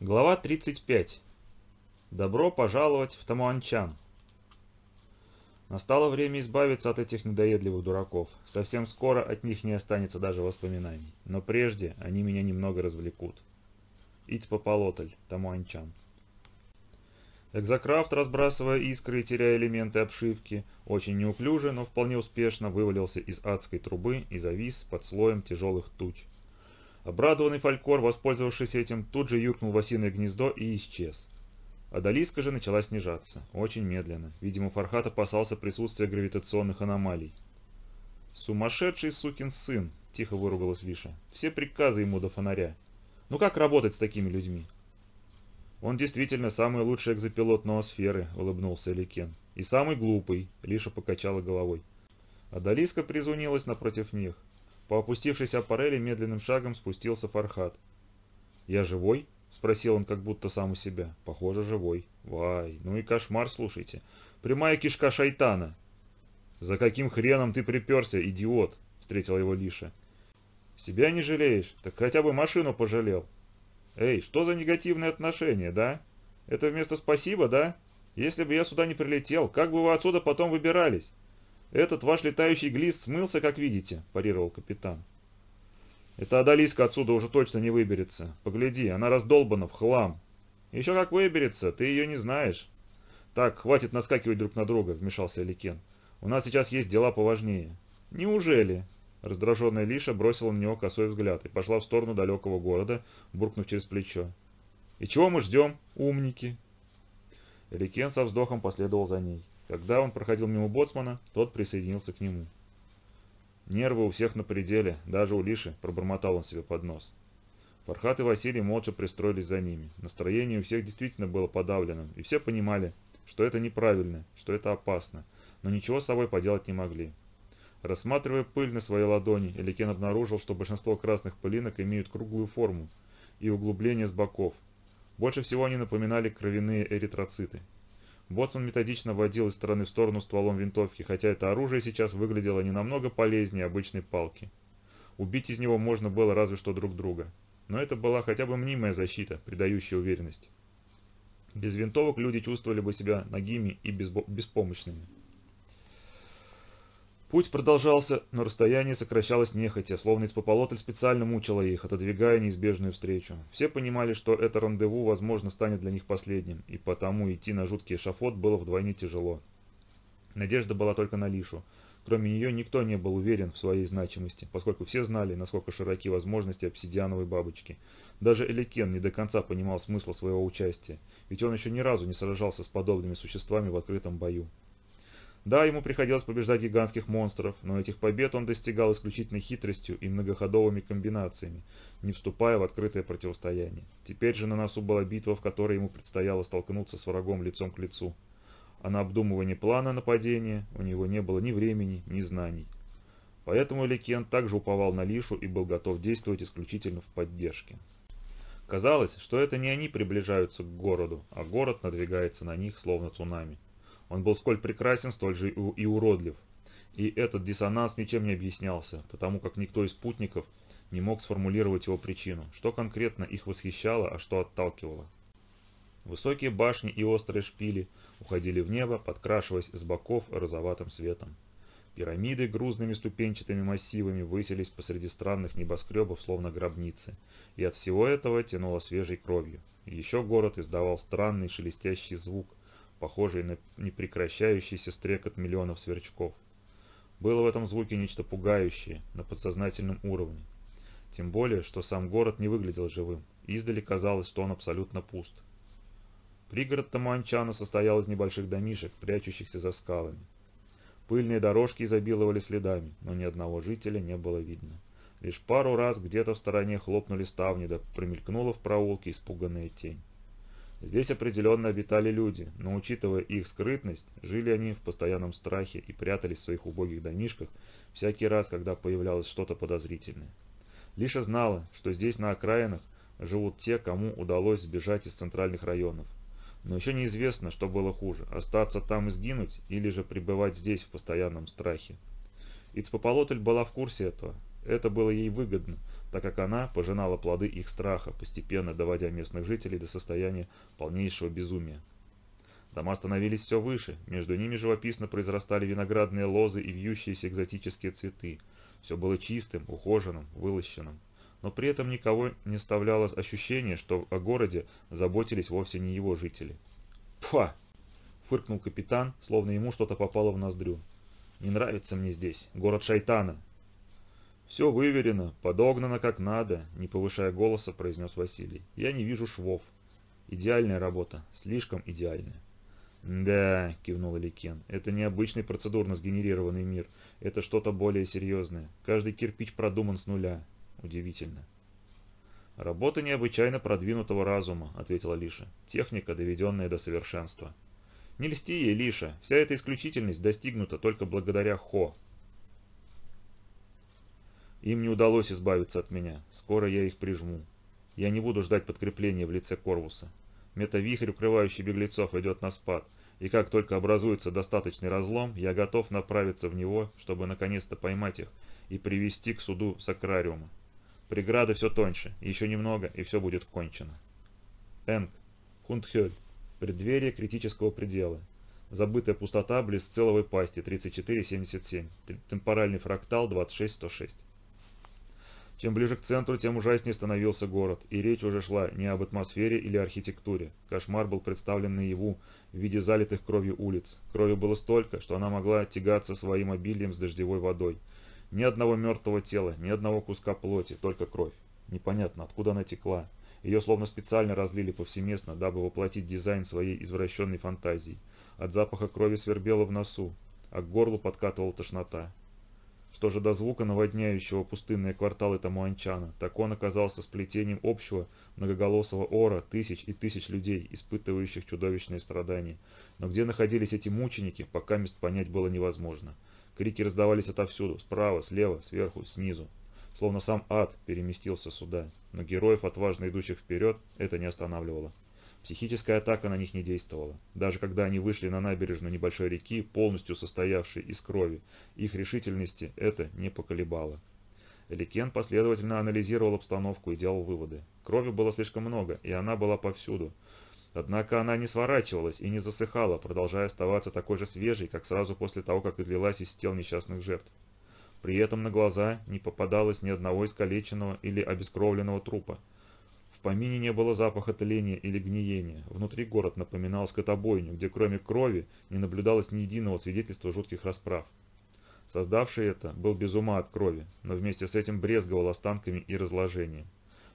Глава 35. Добро пожаловать в Тамуанчан. Настало время избавиться от этих недоедливых дураков. Совсем скоро от них не останется даже воспоминаний. Но прежде они меня немного развлекут. Ицпополотль, Тамуанчан. Экзокрафт, разбрасывая искры и теряя элементы обшивки, очень неуклюже, но вполне успешно вывалился из адской трубы и завис под слоем тяжелых туч. Обрадованный Фалькор, воспользовавшись этим, тут же юркнул в осиное гнездо и исчез. Адалиска же начала снижаться, очень медленно. Видимо, Фархат опасался присутствия гравитационных аномалий. «Сумасшедший сукин сын!» – тихо выругалась Виша. «Все приказы ему до фонаря. Ну как работать с такими людьми?» «Он действительно самый лучший экзопилот ноосферы», – улыбнулся Эликен. «И самый глупый», – Лиша покачала головой. Адалиска призунилась напротив них. По опустившейся аппарели медленным шагом спустился Фархат. «Я живой?» – спросил он как будто сам у себя. «Похоже, живой. Вай, ну и кошмар, слушайте. Прямая кишка шайтана». «За каким хреном ты приперся, идиот?» – встретила его Лиша. «Себя не жалеешь? Так хотя бы машину пожалел». «Эй, что за негативные отношения, да? Это вместо спасибо, да? Если бы я сюда не прилетел, как бы вы отсюда потом выбирались? «Этот ваш летающий глист смылся, как видите», – парировал капитан. «Эта Адалиска отсюда уже точно не выберется. Погляди, она раздолбана в хлам. Еще как выберется, ты ее не знаешь». «Так, хватит наскакивать друг на друга», – вмешался Эликен. «У нас сейчас есть дела поважнее». «Неужели?» Раздраженная Лиша бросила на него косой взгляд и пошла в сторону далекого города, буркнув через плечо. «И чего мы ждем, умники?» Эликен со вздохом последовал за ней. Когда он проходил мимо боцмана, тот присоединился к нему. «Нервы у всех на пределе, даже у Лиши», – пробормотал он себе под нос. Фархат и Василий молча пристроились за ними. Настроение у всех действительно было подавленным, и все понимали, что это неправильно, что это опасно, но ничего с собой поделать не могли. Рассматривая пыль на своей ладони, Эликен обнаружил, что большинство красных пылинок имеют круглую форму и углубления с боков. Больше всего они напоминали кровяные эритроциты. Боцман методично водил из стороны в сторону стволом винтовки, хотя это оружие сейчас выглядело не намного полезнее обычной палки. Убить из него можно было разве что друг друга. Но это была хотя бы мнимая защита, придающая уверенность. Без винтовок люди чувствовали бы себя нагими и беспомощными. Путь продолжался, но расстояние сокращалось нехотя, словно Испополотль специально мучила их, отодвигая неизбежную встречу. Все понимали, что это рандеву, возможно, станет для них последним, и потому идти на жуткий эшафот было вдвойне тяжело. Надежда была только на Лишу. Кроме нее никто не был уверен в своей значимости, поскольку все знали, насколько широки возможности обсидиановой бабочки. Даже Эликен не до конца понимал смысла своего участия, ведь он еще ни разу не сражался с подобными существами в открытом бою. Да, ему приходилось побеждать гигантских монстров, но этих побед он достигал исключительно хитростью и многоходовыми комбинациями, не вступая в открытое противостояние. Теперь же на носу была битва, в которой ему предстояло столкнуться с врагом лицом к лицу. А на обдумывание плана нападения у него не было ни времени, ни знаний. Поэтому Ликен также уповал на Лишу и был готов действовать исключительно в поддержке. Казалось, что это не они приближаются к городу, а город надвигается на них, словно цунами. Он был сколь прекрасен, столь же и уродлив. И этот диссонанс ничем не объяснялся, потому как никто из спутников не мог сформулировать его причину, что конкретно их восхищало, а что отталкивало. Высокие башни и острые шпили уходили в небо, подкрашиваясь с боков розоватым светом. Пирамиды грузными ступенчатыми массивами высились посреди странных небоскребов, словно гробницы, и от всего этого тянуло свежей кровью. Еще город издавал странный шелестящий звук, похожий на непрекращающийся стрекот миллионов сверчков. Было в этом звуке нечто пугающее на подсознательном уровне. Тем более, что сам город не выглядел живым. Издали казалось, что он абсолютно пуст. Пригород Тамуанчана состоял из небольших домишек, прячущихся за скалами. Пыльные дорожки изобиловали следами, но ни одного жителя не было видно. Лишь пару раз где-то в стороне хлопнули ставни, да промелькнула в проулке испуганная тень. Здесь определенно обитали люди, но учитывая их скрытность, жили они в постоянном страхе и прятались в своих убогих домишках всякий раз, когда появлялось что-то подозрительное. Лиша знала, что здесь на окраинах живут те, кому удалось сбежать из центральных районов. Но еще неизвестно, что было хуже – остаться там и сгинуть, или же пребывать здесь в постоянном страхе. Ицпополотль была в курсе этого. Это было ей выгодно, так как она пожинала плоды их страха, постепенно доводя местных жителей до состояния полнейшего безумия. Дома становились все выше, между ними живописно произрастали виноградные лозы и вьющиеся экзотические цветы. Все было чистым, ухоженным, вылощенным. Но при этом никого не оставляло ощущение, что о городе заботились вовсе не его жители. «Пфа!» — фыркнул капитан, словно ему что-то попало в ноздрю. «Не нравится мне здесь, город шайтана!» «Все выверено, подогнано как надо», — не повышая голоса, произнес Василий. «Я не вижу швов. Идеальная работа, слишком идеальная». «Да», — кивнул Аликен, — «это не обычный процедурно сгенерированный мир, это что-то более серьезное. Каждый кирпич продуман с нуля. Удивительно». «Работа необычайно продвинутого разума», — ответила Лиша. «Техника, доведенная до совершенства». «Не льсти ей, Лиша, вся эта исключительность достигнута только благодаря Хо». Им не удалось избавиться от меня. Скоро я их прижму. Я не буду ждать подкрепления в лице Корвуса. Метавихрь, укрывающий беглецов, идет на спад. И как только образуется достаточный разлом, я готов направиться в него, чтобы наконец-то поймать их и привести к суду Сакрариума. Преграды все тоньше, еще немного, и все будет кончено. Энг. Хундхёль. Преддверие критического предела. Забытая пустота близ целовой пасти 3477. Темпоральный фрактал 26106. Чем ближе к центру, тем ужаснее становился город, и речь уже шла не об атмосфере или архитектуре. Кошмар был представлен наяву в виде залитых кровью улиц. Крови было столько, что она могла тягаться своим обилием с дождевой водой. Ни одного мертвого тела, ни одного куска плоти, только кровь. Непонятно, откуда она текла. Ее словно специально разлили повсеместно, дабы воплотить дизайн своей извращенной фантазии. От запаха крови свербело в носу, а к горлу подкатывала тошнота. Что же до звука, наводняющего пустынные кварталы Тамуанчана, так он оказался сплетением общего многоголосого ора тысяч и тысяч людей, испытывающих чудовищные страдания. Но где находились эти мученики, пока мест понять было невозможно. Крики раздавались отовсюду, справа, слева, сверху, снизу. Словно сам ад переместился сюда, но героев, отважно идущих вперед, это не останавливало. Психическая атака на них не действовала. Даже когда они вышли на набережную небольшой реки, полностью состоявшей из крови, их решительности это не поколебало. Эликен последовательно анализировал обстановку и делал выводы. Крови было слишком много, и она была повсюду. Однако она не сворачивалась и не засыхала, продолжая оставаться такой же свежей, как сразу после того, как излилась из тел несчастных жертв. При этом на глаза не попадалось ни одного искалеченного или обескровленного трупа. В помине не было запаха тления или гниения. Внутри город напоминал скотобойню, где кроме крови не наблюдалось ни единого свидетельства жутких расправ. Создавший это был без ума от крови, но вместе с этим брезговал останками и разложением.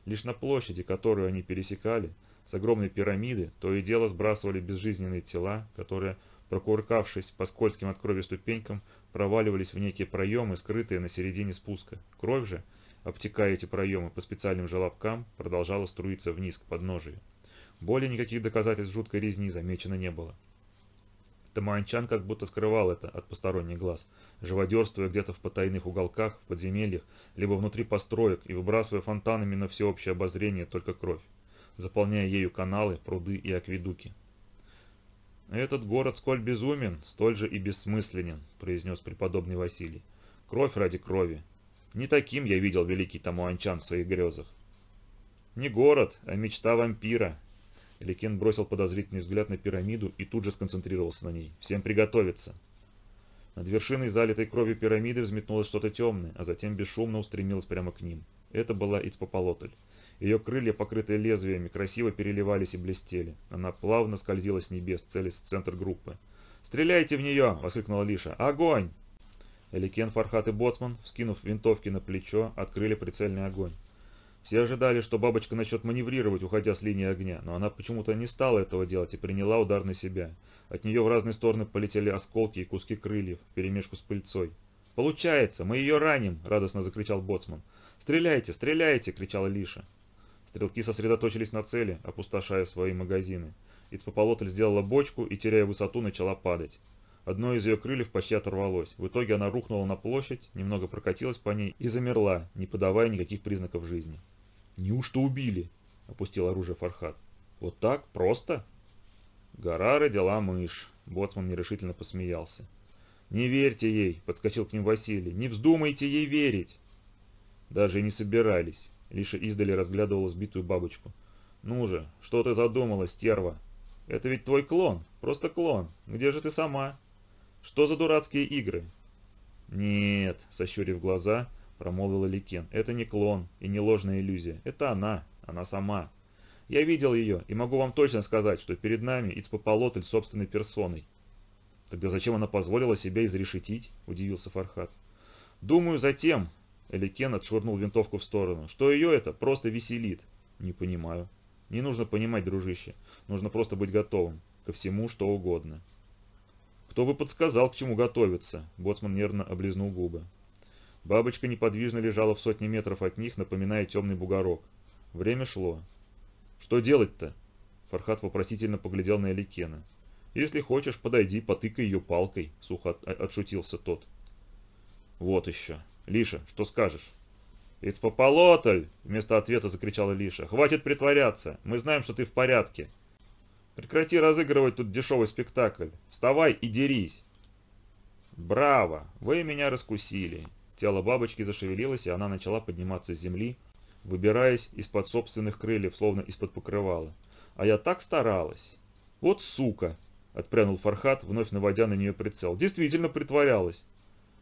Лишь на площади, которую они пересекали, с огромной пирамиды, то и дело сбрасывали безжизненные тела, которые, прокуркавшись по скользким от крови ступенькам, проваливались в некие проемы, скрытые на середине спуска. Кровь же – обтекая эти проемы по специальным желобкам, продолжала струиться вниз к подножию. Более никаких доказательств жуткой резни замечено не было. Таманчан как будто скрывал это от посторонних глаз, живодерствуя где-то в потайных уголках, в подземельях, либо внутри построек и выбрасывая фонтанами на всеобщее обозрение только кровь, заполняя ею каналы, пруды и акведуки. «Этот город сколь безумен, столь же и бессмысленен», – произнес преподобный Василий. «Кровь ради крови, не таким я видел великий Тамуанчан в своих грезах. Не город, а мечта вампира. Эликен бросил подозрительный взгляд на пирамиду и тут же сконцентрировался на ней. Всем приготовиться. Над вершиной залитой кровью пирамиды взметнулось что-то темное, а затем бесшумно устремилось прямо к ним. Это была Ицпополотль. Ее крылья, покрытые лезвиями, красиво переливались и блестели. Она плавно скользила с небес, целясь в центр группы. «Стреляйте в нее!» — воскликнула Лиша. «Огонь!» Эликен, Фархат и Боцман, вскинув винтовки на плечо, открыли прицельный огонь. Все ожидали, что бабочка начнет маневрировать, уходя с линии огня, но она почему-то не стала этого делать и приняла удар на себя. От нее в разные стороны полетели осколки и куски крыльев, вперемешку с пыльцой. «Получается! Мы ее раним!» – радостно закричал Боцман. «Стреляйте! Стреляйте!» – кричала Лиша. Стрелки сосредоточились на цели, опустошая свои магазины. Ицпополотль сделала бочку и, теряя высоту, начала падать. Одно из ее крыльев почти оторвалось. В итоге она рухнула на площадь, немного прокатилась по ней и замерла, не подавая никаких признаков жизни. «Неужто убили?» – опустил оружие Фархат. «Вот так? Просто?» «Гора родила мышь», – Боцман нерешительно посмеялся. «Не верьте ей», – подскочил к ним Василий. «Не вздумайте ей верить!» Даже и не собирались. Лиша издали разглядывала сбитую бабочку. «Ну же, что ты задумала, стерва? Это ведь твой клон, просто клон. Где же ты сама? Что за дурацкие игры?» «Нет», — сощурив глаза, промолвила Ликен. «Это не клон и не ложная иллюзия. Это она, она сама. Я видел ее и могу вам точно сказать, что перед нами Ицпополотль собственной персоной». «Тогда зачем она позволила себя изрешетить?» — удивился Фархат. «Думаю, затем», — Эликен отшвырнул винтовку в сторону, — «что ее это просто веселит». «Не понимаю». «Не нужно понимать, дружище. Нужно просто быть готовым. Ко всему, что угодно». «Кто бы подсказал, к чему готовиться?» — Боцман нервно облизнул губы. Бабочка неподвижно лежала в сотне метров от них, напоминая темный бугорок. Время шло. «Что делать-то?» Фархат вопросительно поглядел на Эликена. «Если хочешь, подойди, потыкай ее палкой», — сухо от отшутился тот. «Вот еще. Лиша, что скажешь?» «Ицпополотль!» — вместо ответа закричала Лиша. «Хватит притворяться! Мы знаем, что ты в порядке!» «Прекрати разыгрывать тут дешевый спектакль! Вставай и дерись!» «Браво! Вы меня раскусили!» Тело бабочки зашевелилось, и она начала подниматься с земли, выбираясь из-под собственных крыльев, словно из-под покрывала. «А я так старалась!» «Вот сука!» — отпрянул Фархат, вновь наводя на нее прицел. «Действительно притворялась!»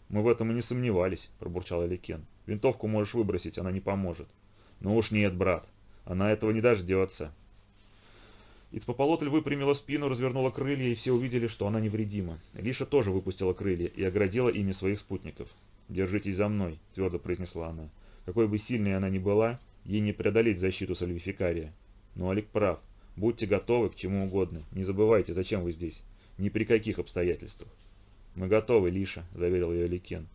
«Мы в этом и не сомневались», – пробурчал Аликен. «Винтовку можешь выбросить, она не поможет». «Ну уж нет, брат. Она этого не дождется». Ицпополотль выпрямила спину, развернула крылья, и все увидели, что она невредима. Лиша тоже выпустила крылья и оградила ими своих спутников. «Держитесь за мной», – твердо произнесла она. Какой бы сильной она ни была, ей не преодолеть защиту Сальвификария. Но Алик прав. Будьте готовы к чему угодно. Не забывайте, зачем вы здесь. Ни при каких обстоятельствах. «Мы готовы, Лиша», — заверил ее Ликен.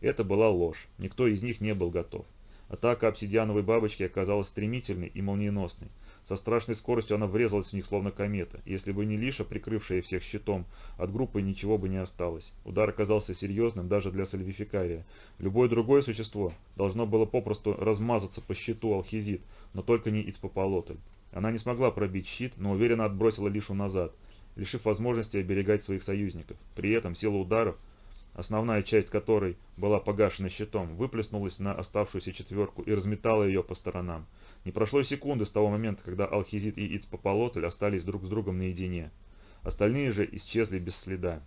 Это была ложь. Никто из них не был готов. Атака обсидиановой бабочки оказалась стремительной и молниеносной. Со страшной скоростью она врезалась в них, словно комета. Если бы не Лиша, прикрывшая всех щитом, от группы ничего бы не осталось. Удар оказался серьезным даже для Сальвификария. Любое другое существо должно было попросту размазаться по щиту Алхизит, но только не Ицпополотль. Она не смогла пробить щит, но уверенно отбросила Лишу назад лишив возможности оберегать своих союзников. При этом сила ударов, основная часть которой была погашена щитом, выплеснулась на оставшуюся четверку и разметала ее по сторонам. Не прошло и секунды с того момента, когда Алхизит и Ицпополотль остались друг с другом наедине. Остальные же исчезли без следа.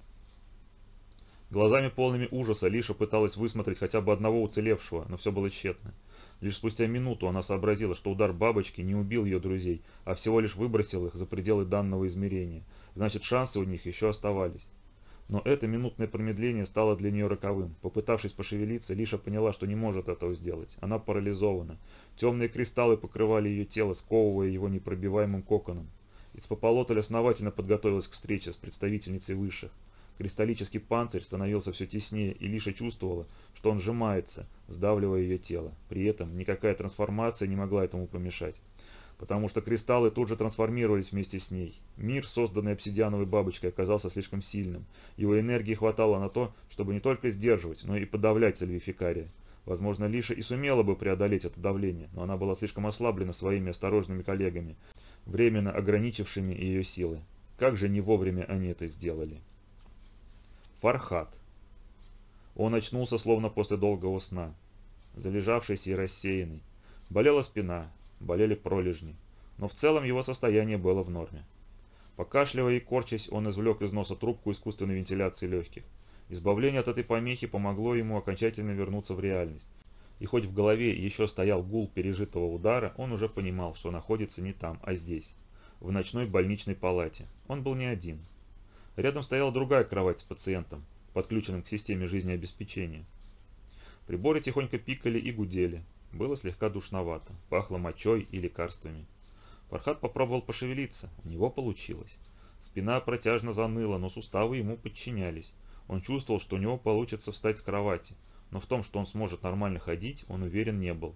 Глазами полными ужаса Лиша пыталась высмотреть хотя бы одного уцелевшего, но все было тщетно. Лишь спустя минуту она сообразила, что удар бабочки не убил ее друзей, а всего лишь выбросил их за пределы данного измерения – значит шансы у них еще оставались. Но это минутное промедление стало для нее роковым. Попытавшись пошевелиться, Лиша поняла, что не может этого сделать. Она парализована. Темные кристаллы покрывали ее тело, сковывая его непробиваемым коконом. Ицпополотль основательно подготовилась к встрече с представительницей высших. Кристаллический панцирь становился все теснее, и Лиша чувствовала, что он сжимается, сдавливая ее тело. При этом никакая трансформация не могла этому помешать потому что кристаллы тут же трансформировались вместе с ней. Мир, созданный обсидиановой бабочкой, оказался слишком сильным. Его энергии хватало на то, чтобы не только сдерживать, но и подавлять сальвификария. Возможно, Лиша и сумела бы преодолеть это давление, но она была слишком ослаблена своими осторожными коллегами, временно ограничившими ее силы. Как же не вовремя они это сделали? Фархат. Он очнулся словно после долгого сна, залежавшийся и рассеянный. Болела спина, болели пролежни, но в целом его состояние было в норме. Покашливая и корчась, он извлек из носа трубку искусственной вентиляции легких. Избавление от этой помехи помогло ему окончательно вернуться в реальность. И хоть в голове еще стоял гул пережитого удара, он уже понимал, что находится не там, а здесь, в ночной больничной палате. Он был не один. Рядом стояла другая кровать с пациентом, подключенным к системе жизнеобеспечения. Приборы тихонько пикали и гудели, было слегка душновато, пахло мочой и лекарствами. Фархат попробовал пошевелиться, у него получилось. Спина протяжно заныла, но суставы ему подчинялись. Он чувствовал, что у него получится встать с кровати, но в том, что он сможет нормально ходить, он уверен не был.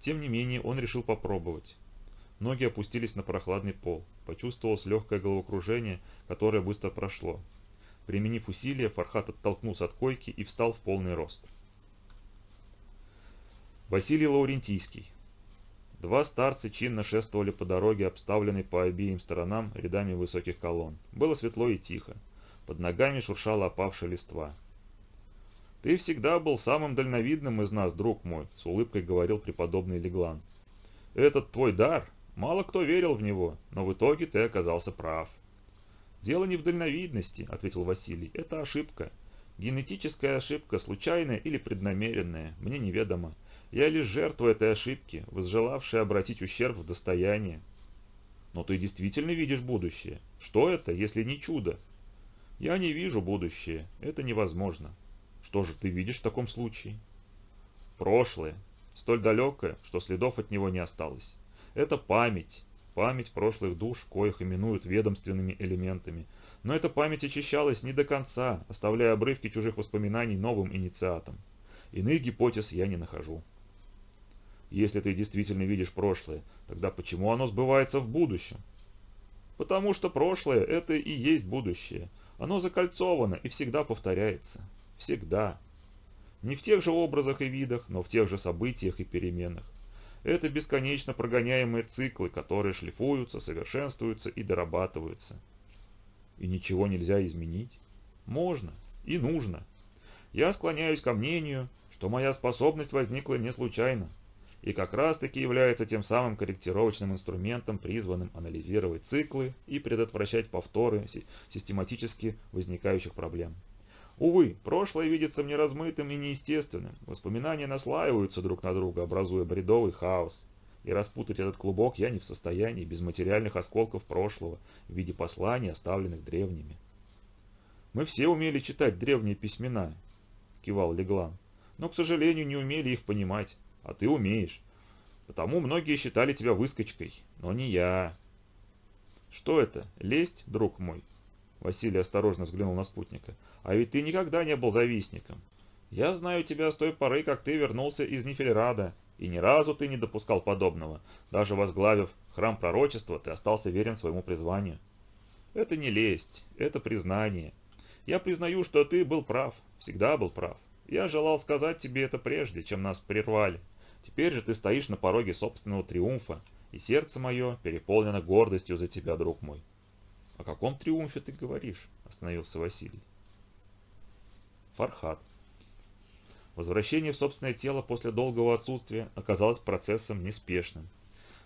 Тем не менее, он решил попробовать. Ноги опустились на прохладный пол. Почувствовалось легкое головокружение, которое быстро прошло. Применив усилие, Фархат оттолкнулся от койки и встал в полный рост. Василий Лаурентийский. Два старца чинно шествовали по дороге, обставленной по обеим сторонам рядами высоких колонн. Было светло и тихо. Под ногами шуршала опавшая листва. «Ты всегда был самым дальновидным из нас, друг мой», — с улыбкой говорил преподобный Леглан. «Этот твой дар, мало кто верил в него, но в итоге ты оказался прав». «Дело не в дальновидности», — ответил Василий, — «это ошибка. Генетическая ошибка, случайная или преднамеренная, мне неведомо. Я лишь жертва этой ошибки, возжелавшая обратить ущерб в достояние». «Но ты действительно видишь будущее. Что это, если не чудо?» «Я не вижу будущее. Это невозможно. Что же ты видишь в таком случае? Прошлое, столь далекое, что следов от него не осталось. Это память, память прошлых душ, коих именуют ведомственными элементами. Но эта память очищалась не до конца, оставляя обрывки чужих воспоминаний новым инициатом. Иных гипотез я не нахожу. Если ты действительно видишь прошлое, тогда почему оно сбывается в будущем? Потому что прошлое – это и есть будущее. Оно закольцовано и всегда повторяется. Всегда. Не в тех же образах и видах, но в тех же событиях и переменах. Это бесконечно прогоняемые циклы, которые шлифуются, совершенствуются и дорабатываются. И ничего нельзя изменить? Можно и нужно. Я склоняюсь ко мнению, что моя способность возникла не случайно, и как раз-таки является тем самым корректировочным инструментом, призванным анализировать циклы и предотвращать повторы систематически возникающих проблем. Увы, прошлое видится мне размытым и неестественным. Воспоминания наслаиваются друг на друга, образуя бредовый хаос. И распутать этот клубок я не в состоянии без материальных осколков прошлого в виде посланий, оставленных древними. «Мы все умели читать древние письмена», — кивал Леглан, «но, к сожалению, не умели их понимать, а ты умеешь. Потому многие считали тебя выскочкой, но не я». «Что это? Лесть, друг мой?» Василий осторожно взглянул на спутника. А ведь ты никогда не был завистником. Я знаю тебя с той поры, как ты вернулся из Нефельрада, и ни разу ты не допускал подобного. Даже возглавив храм пророчества, ты остался верен своему призванию. Это не лесть, это признание. Я признаю, что ты был прав, всегда был прав. Я желал сказать тебе это прежде, чем нас прервали. Теперь же ты стоишь на пороге собственного триумфа, и сердце мое переполнено гордостью за тебя, друг мой. «О каком триумфе ты говоришь?» – остановился Василий. Фархат. Возвращение в собственное тело после долгого отсутствия оказалось процессом неспешным.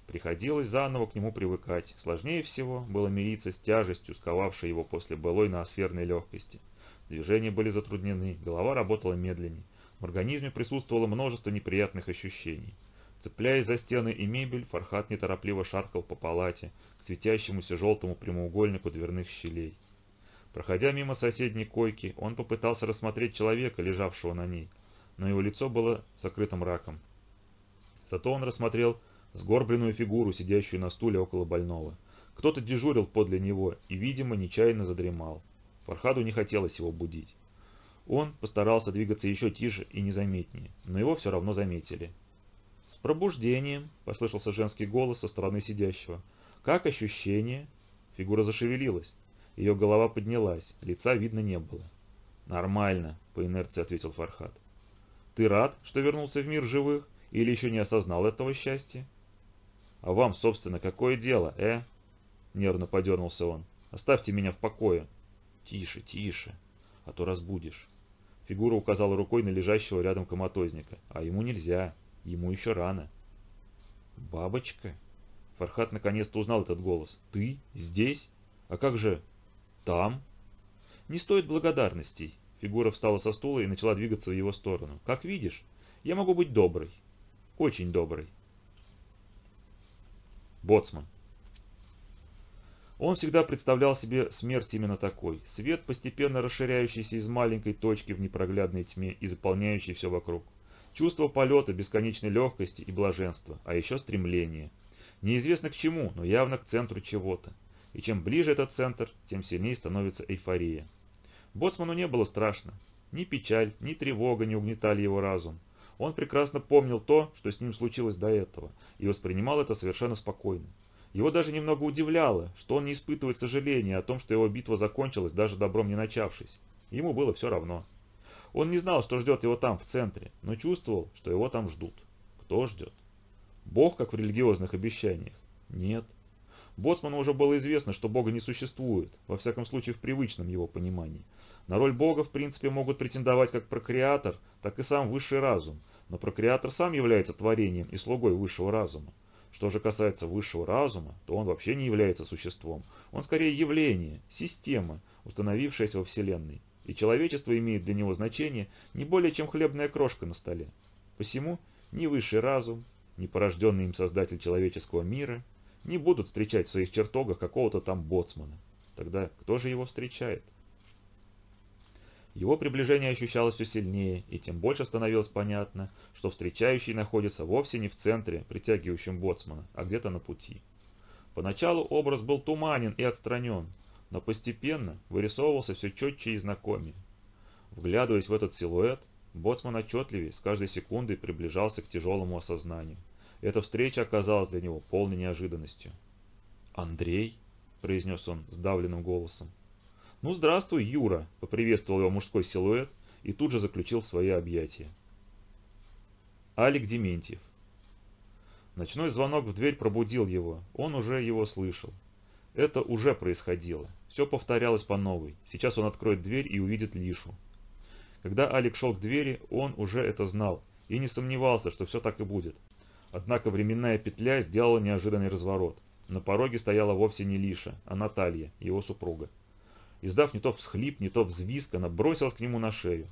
Приходилось заново к нему привыкать. Сложнее всего было мириться с тяжестью, сковавшей его после былой ноосферной легкости. Движения были затруднены, голова работала медленнее. В организме присутствовало множество неприятных ощущений. Цепляясь за стены и мебель, Фархат неторопливо шаркал по палате, к светящемуся желтому прямоугольнику дверных щелей. Проходя мимо соседней койки, он попытался рассмотреть человека, лежавшего на ней, но его лицо было закрыто мраком. Зато он рассмотрел сгорбленную фигуру, сидящую на стуле около больного. Кто-то дежурил подле него и, видимо, нечаянно задремал. Фархаду не хотелось его будить. Он постарался двигаться еще тише и незаметнее, но его все равно заметили. «С пробуждением!» – послышался женский голос со стороны сидящего. «Как ощущение?» Фигура зашевелилась. Ее голова поднялась, лица видно не было. «Нормально», — по инерции ответил Фархат. «Ты рад, что вернулся в мир живых, или еще не осознал этого счастья?» «А вам, собственно, какое дело, э?» Нервно подернулся он. «Оставьте меня в покое». «Тише, тише, а то разбудишь». Фигура указала рукой на лежащего рядом коматозника. «А ему нельзя, ему еще рано». «Бабочка?» Фархат наконец-то узнал этот голос. «Ты? Здесь? А как же «Там?» «Не стоит благодарностей». Фигура встала со стула и начала двигаться в его сторону. «Как видишь, я могу быть доброй. Очень доброй». Боцман. Он всегда представлял себе смерть именно такой. Свет, постепенно расширяющийся из маленькой точки в непроглядной тьме и заполняющий все вокруг. Чувство полета, бесконечной легкости и блаженства, а еще стремление. Неизвестно к чему, но явно к центру чего-то и чем ближе этот центр, тем сильнее становится эйфория. Боцману не было страшно. Ни печаль, ни тревога не угнетали его разум. Он прекрасно помнил то, что с ним случилось до этого, и воспринимал это совершенно спокойно. Его даже немного удивляло, что он не испытывает сожаления о том, что его битва закончилась, даже добром не начавшись. Ему было все равно. Он не знал, что ждет его там, в центре, но чувствовал, что его там ждут. Кто ждет? Бог, как в религиозных обещаниях? Нет. Боцману уже было известно, что Бога не существует, во всяком случае в привычном его понимании. На роль Бога, в принципе, могут претендовать как прокреатор, так и сам высший разум, но прокреатор сам является творением и слугой высшего разума. Что же касается высшего разума, то он вообще не является существом. Он скорее явление, система, установившаяся во Вселенной. И человечество имеет для него значение не более чем хлебная крошка на столе. Посему ни высший разум, ни порожденный им создатель человеческого мира не будут встречать в своих чертогах какого-то там боцмана. Тогда кто же его встречает? Его приближение ощущалось все сильнее, и тем больше становилось понятно, что встречающий находится вовсе не в центре, притягивающем боцмана, а где-то на пути. Поначалу образ был туманен и отстранен, но постепенно вырисовывался все четче и знакомее. Вглядываясь в этот силуэт, боцман отчетливее с каждой секундой приближался к тяжелому осознанию. Эта встреча оказалась для него полной неожиданностью. «Андрей?» – произнес он сдавленным голосом. «Ну, здравствуй, Юра!» – поприветствовал его мужской силуэт и тут же заключил свои объятия. Алик Дементьев. Ночной звонок в дверь пробудил его, он уже его слышал. Это уже происходило. Все повторялось по новой. Сейчас он откроет дверь и увидит Лишу. Когда Алик шел к двери, он уже это знал и не сомневался, что все так и будет. Однако временная петля сделала неожиданный разворот. На пороге стояла вовсе не Лиша, а Наталья, его супруга. Издав не то всхлип, не то взвизг, она бросилась к нему на шею.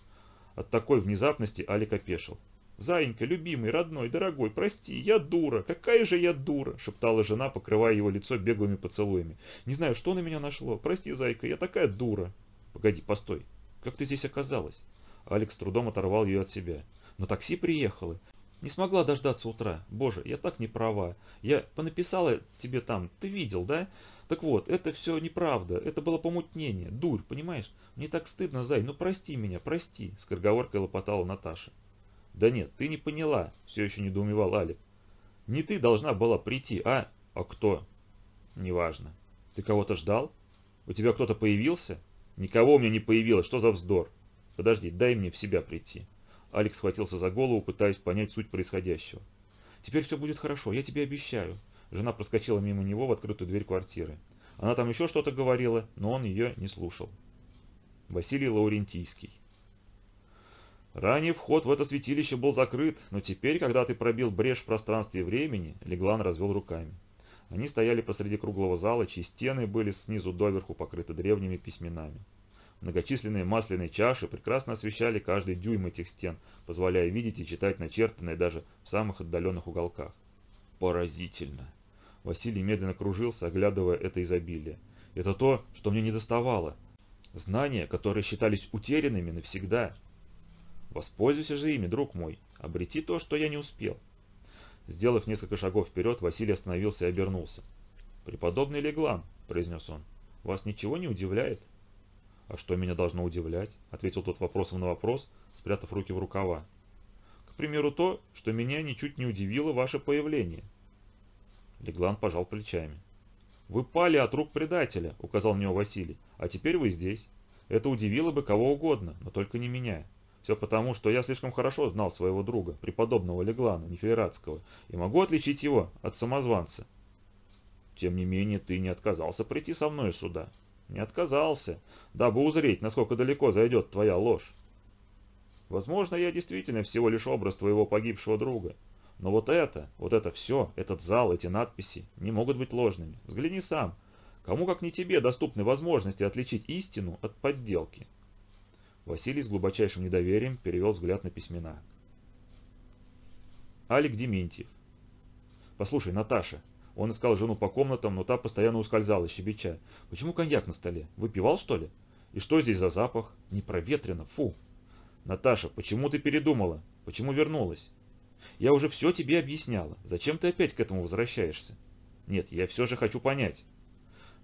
От такой внезапности Алик опешил. «Заинька, любимый, родной, дорогой, прости, я дура, какая же я дура!» шептала жена, покрывая его лицо беглыми поцелуями. «Не знаю, что на меня нашло. Прости, зайка, я такая дура!» «Погоди, постой, как ты здесь оказалась?» Алекс трудом оторвал ее от себя. «На такси приехала. Не смогла дождаться утра. Боже, я так не права. Я понаписала тебе там, ты видел, да? Так вот, это все неправда, это было помутнение, дурь, понимаешь? Мне так стыдно, Зай, ну прости меня, прости, скороговоркой лопотала Наташа. Да нет, ты не поняла, все еще недоумевал Алик. Не ты должна была прийти, а... А кто? Неважно. Ты кого-то ждал? У тебя кто-то появился? Никого у меня не появилось, что за вздор? Подожди, дай мне в себя прийти. Алекс схватился за голову, пытаясь понять суть происходящего. Теперь все будет хорошо, я тебе обещаю. Жена проскочила мимо него в открытую дверь квартиры. Она там еще что-то говорила, но он ее не слушал. Василий Лаурентийский. Ранее вход в это святилище был закрыт, но теперь, когда ты пробил брешь в пространстве и времени, Леглан развел руками. Они стояли посреди круглого зала, чьи стены были снизу доверху покрыты древними письменами. Многочисленные масляные чаши прекрасно освещали каждый дюйм этих стен, позволяя видеть и читать начертанное даже в самых отдаленных уголках. Поразительно. Василий медленно кружился, оглядывая это изобилие. Это то, что мне не доставало. Знания, которые считались утерянными навсегда. Воспользуйся же ими, друг мой. Обрети то, что я не успел. Сделав несколько шагов вперед, Василий остановился и обернулся. «Преподобный Леглан», — произнес он, — «вас ничего не удивляет?» «А что меня должно удивлять?» — ответил тот вопросом на вопрос, спрятав руки в рукава. «К примеру, то, что меня ничуть не удивило ваше появление. Леглан пожал плечами. «Вы пали от рук предателя», — указал мне Василий, — «а теперь вы здесь. Это удивило бы кого угодно, но только не меня. Все потому, что я слишком хорошо знал своего друга, преподобного Леглана, Нефератского, и могу отличить его от самозванца. Тем не менее, ты не отказался прийти со мной сюда. Не отказался, дабы узреть, насколько далеко зайдет твоя ложь. Возможно, я действительно всего лишь образ твоего погибшего друга, но вот это, вот это все, этот зал, эти надписи не могут быть ложными. Взгляни сам. Кому как не тебе доступны возможности отличить истину от подделки? Василий с глубочайшим недоверием перевел взгляд на письмена. Алик Дементьев. Послушай, Наташа. Он искал жену по комнатам, но та постоянно ускользала, щебеча. Почему коньяк на столе? Выпивал, что ли? И что здесь за запах? Не проветрено, фу. Наташа, почему ты передумала? Почему вернулась? Я уже все тебе объясняла. Зачем ты опять к этому возвращаешься? Нет, я все же хочу понять.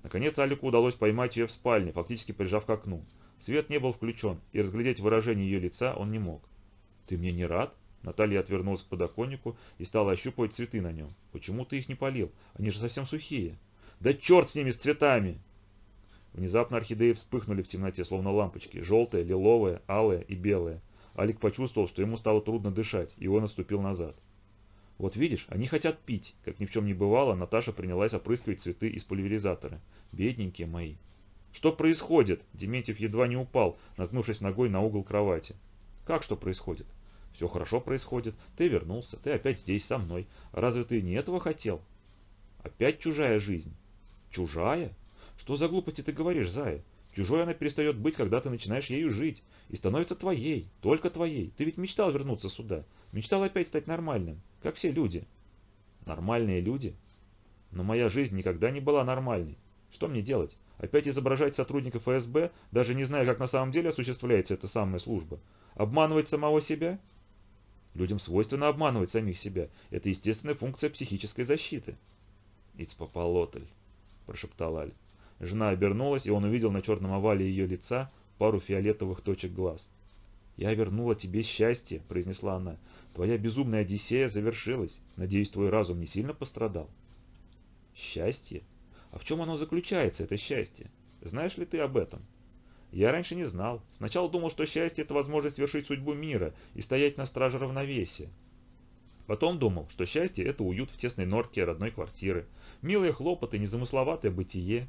Наконец Алику удалось поймать ее в спальне, фактически прижав к окну. Свет не был включен, и разглядеть выражение ее лица он не мог. «Ты мне не рад?» Наталья отвернулась к подоконнику и стала ощупывать цветы на нем. «Почему ты их не полил? Они же совсем сухие». «Да черт с ними, с цветами!» Внезапно орхидеи вспыхнули в темноте, словно лампочки. Желтая, лиловая, алая и белая. Алик почувствовал, что ему стало трудно дышать, и он отступил назад. Вот видишь, они хотят пить. Как ни в чем не бывало, Наташа принялась опрыскивать цветы из пульверизатора. Бедненькие мои. Что происходит? Дементьев едва не упал, наткнувшись ногой на угол кровати. Как что происходит? Все хорошо происходит. Ты вернулся, ты опять здесь со мной. Разве ты не этого хотел? Опять чужая жизнь. Чужая? Что за глупости ты говоришь, Зая? Чужой она перестает быть, когда ты начинаешь ею жить. И становится твоей, только твоей. Ты ведь мечтал вернуться сюда. Мечтал опять стать нормальным, как все люди. Нормальные люди? Но моя жизнь никогда не была нормальной. Что мне делать? Опять изображать сотрудников ФСБ, даже не зная, как на самом деле осуществляется эта самая служба? Обманывать самого себя? Людям свойственно обманывать самих себя. Это естественная функция психической защиты. «Ицпополотль», – прошептал Аль. Жена обернулась, и он увидел на черном овале ее лица пару фиолетовых точек глаз. «Я вернула тебе счастье», – произнесла она. «Твоя безумная Одиссея завершилась. Надеюсь, твой разум не сильно пострадал». «Счастье? А в чем оно заключается, это счастье? Знаешь ли ты об этом?» Я раньше не знал. Сначала думал, что счастье – это возможность вершить судьбу мира и стоять на страже равновесия. Потом думал, что счастье – это уют в тесной норке родной квартиры, милые хлопоты, незамысловатое бытие.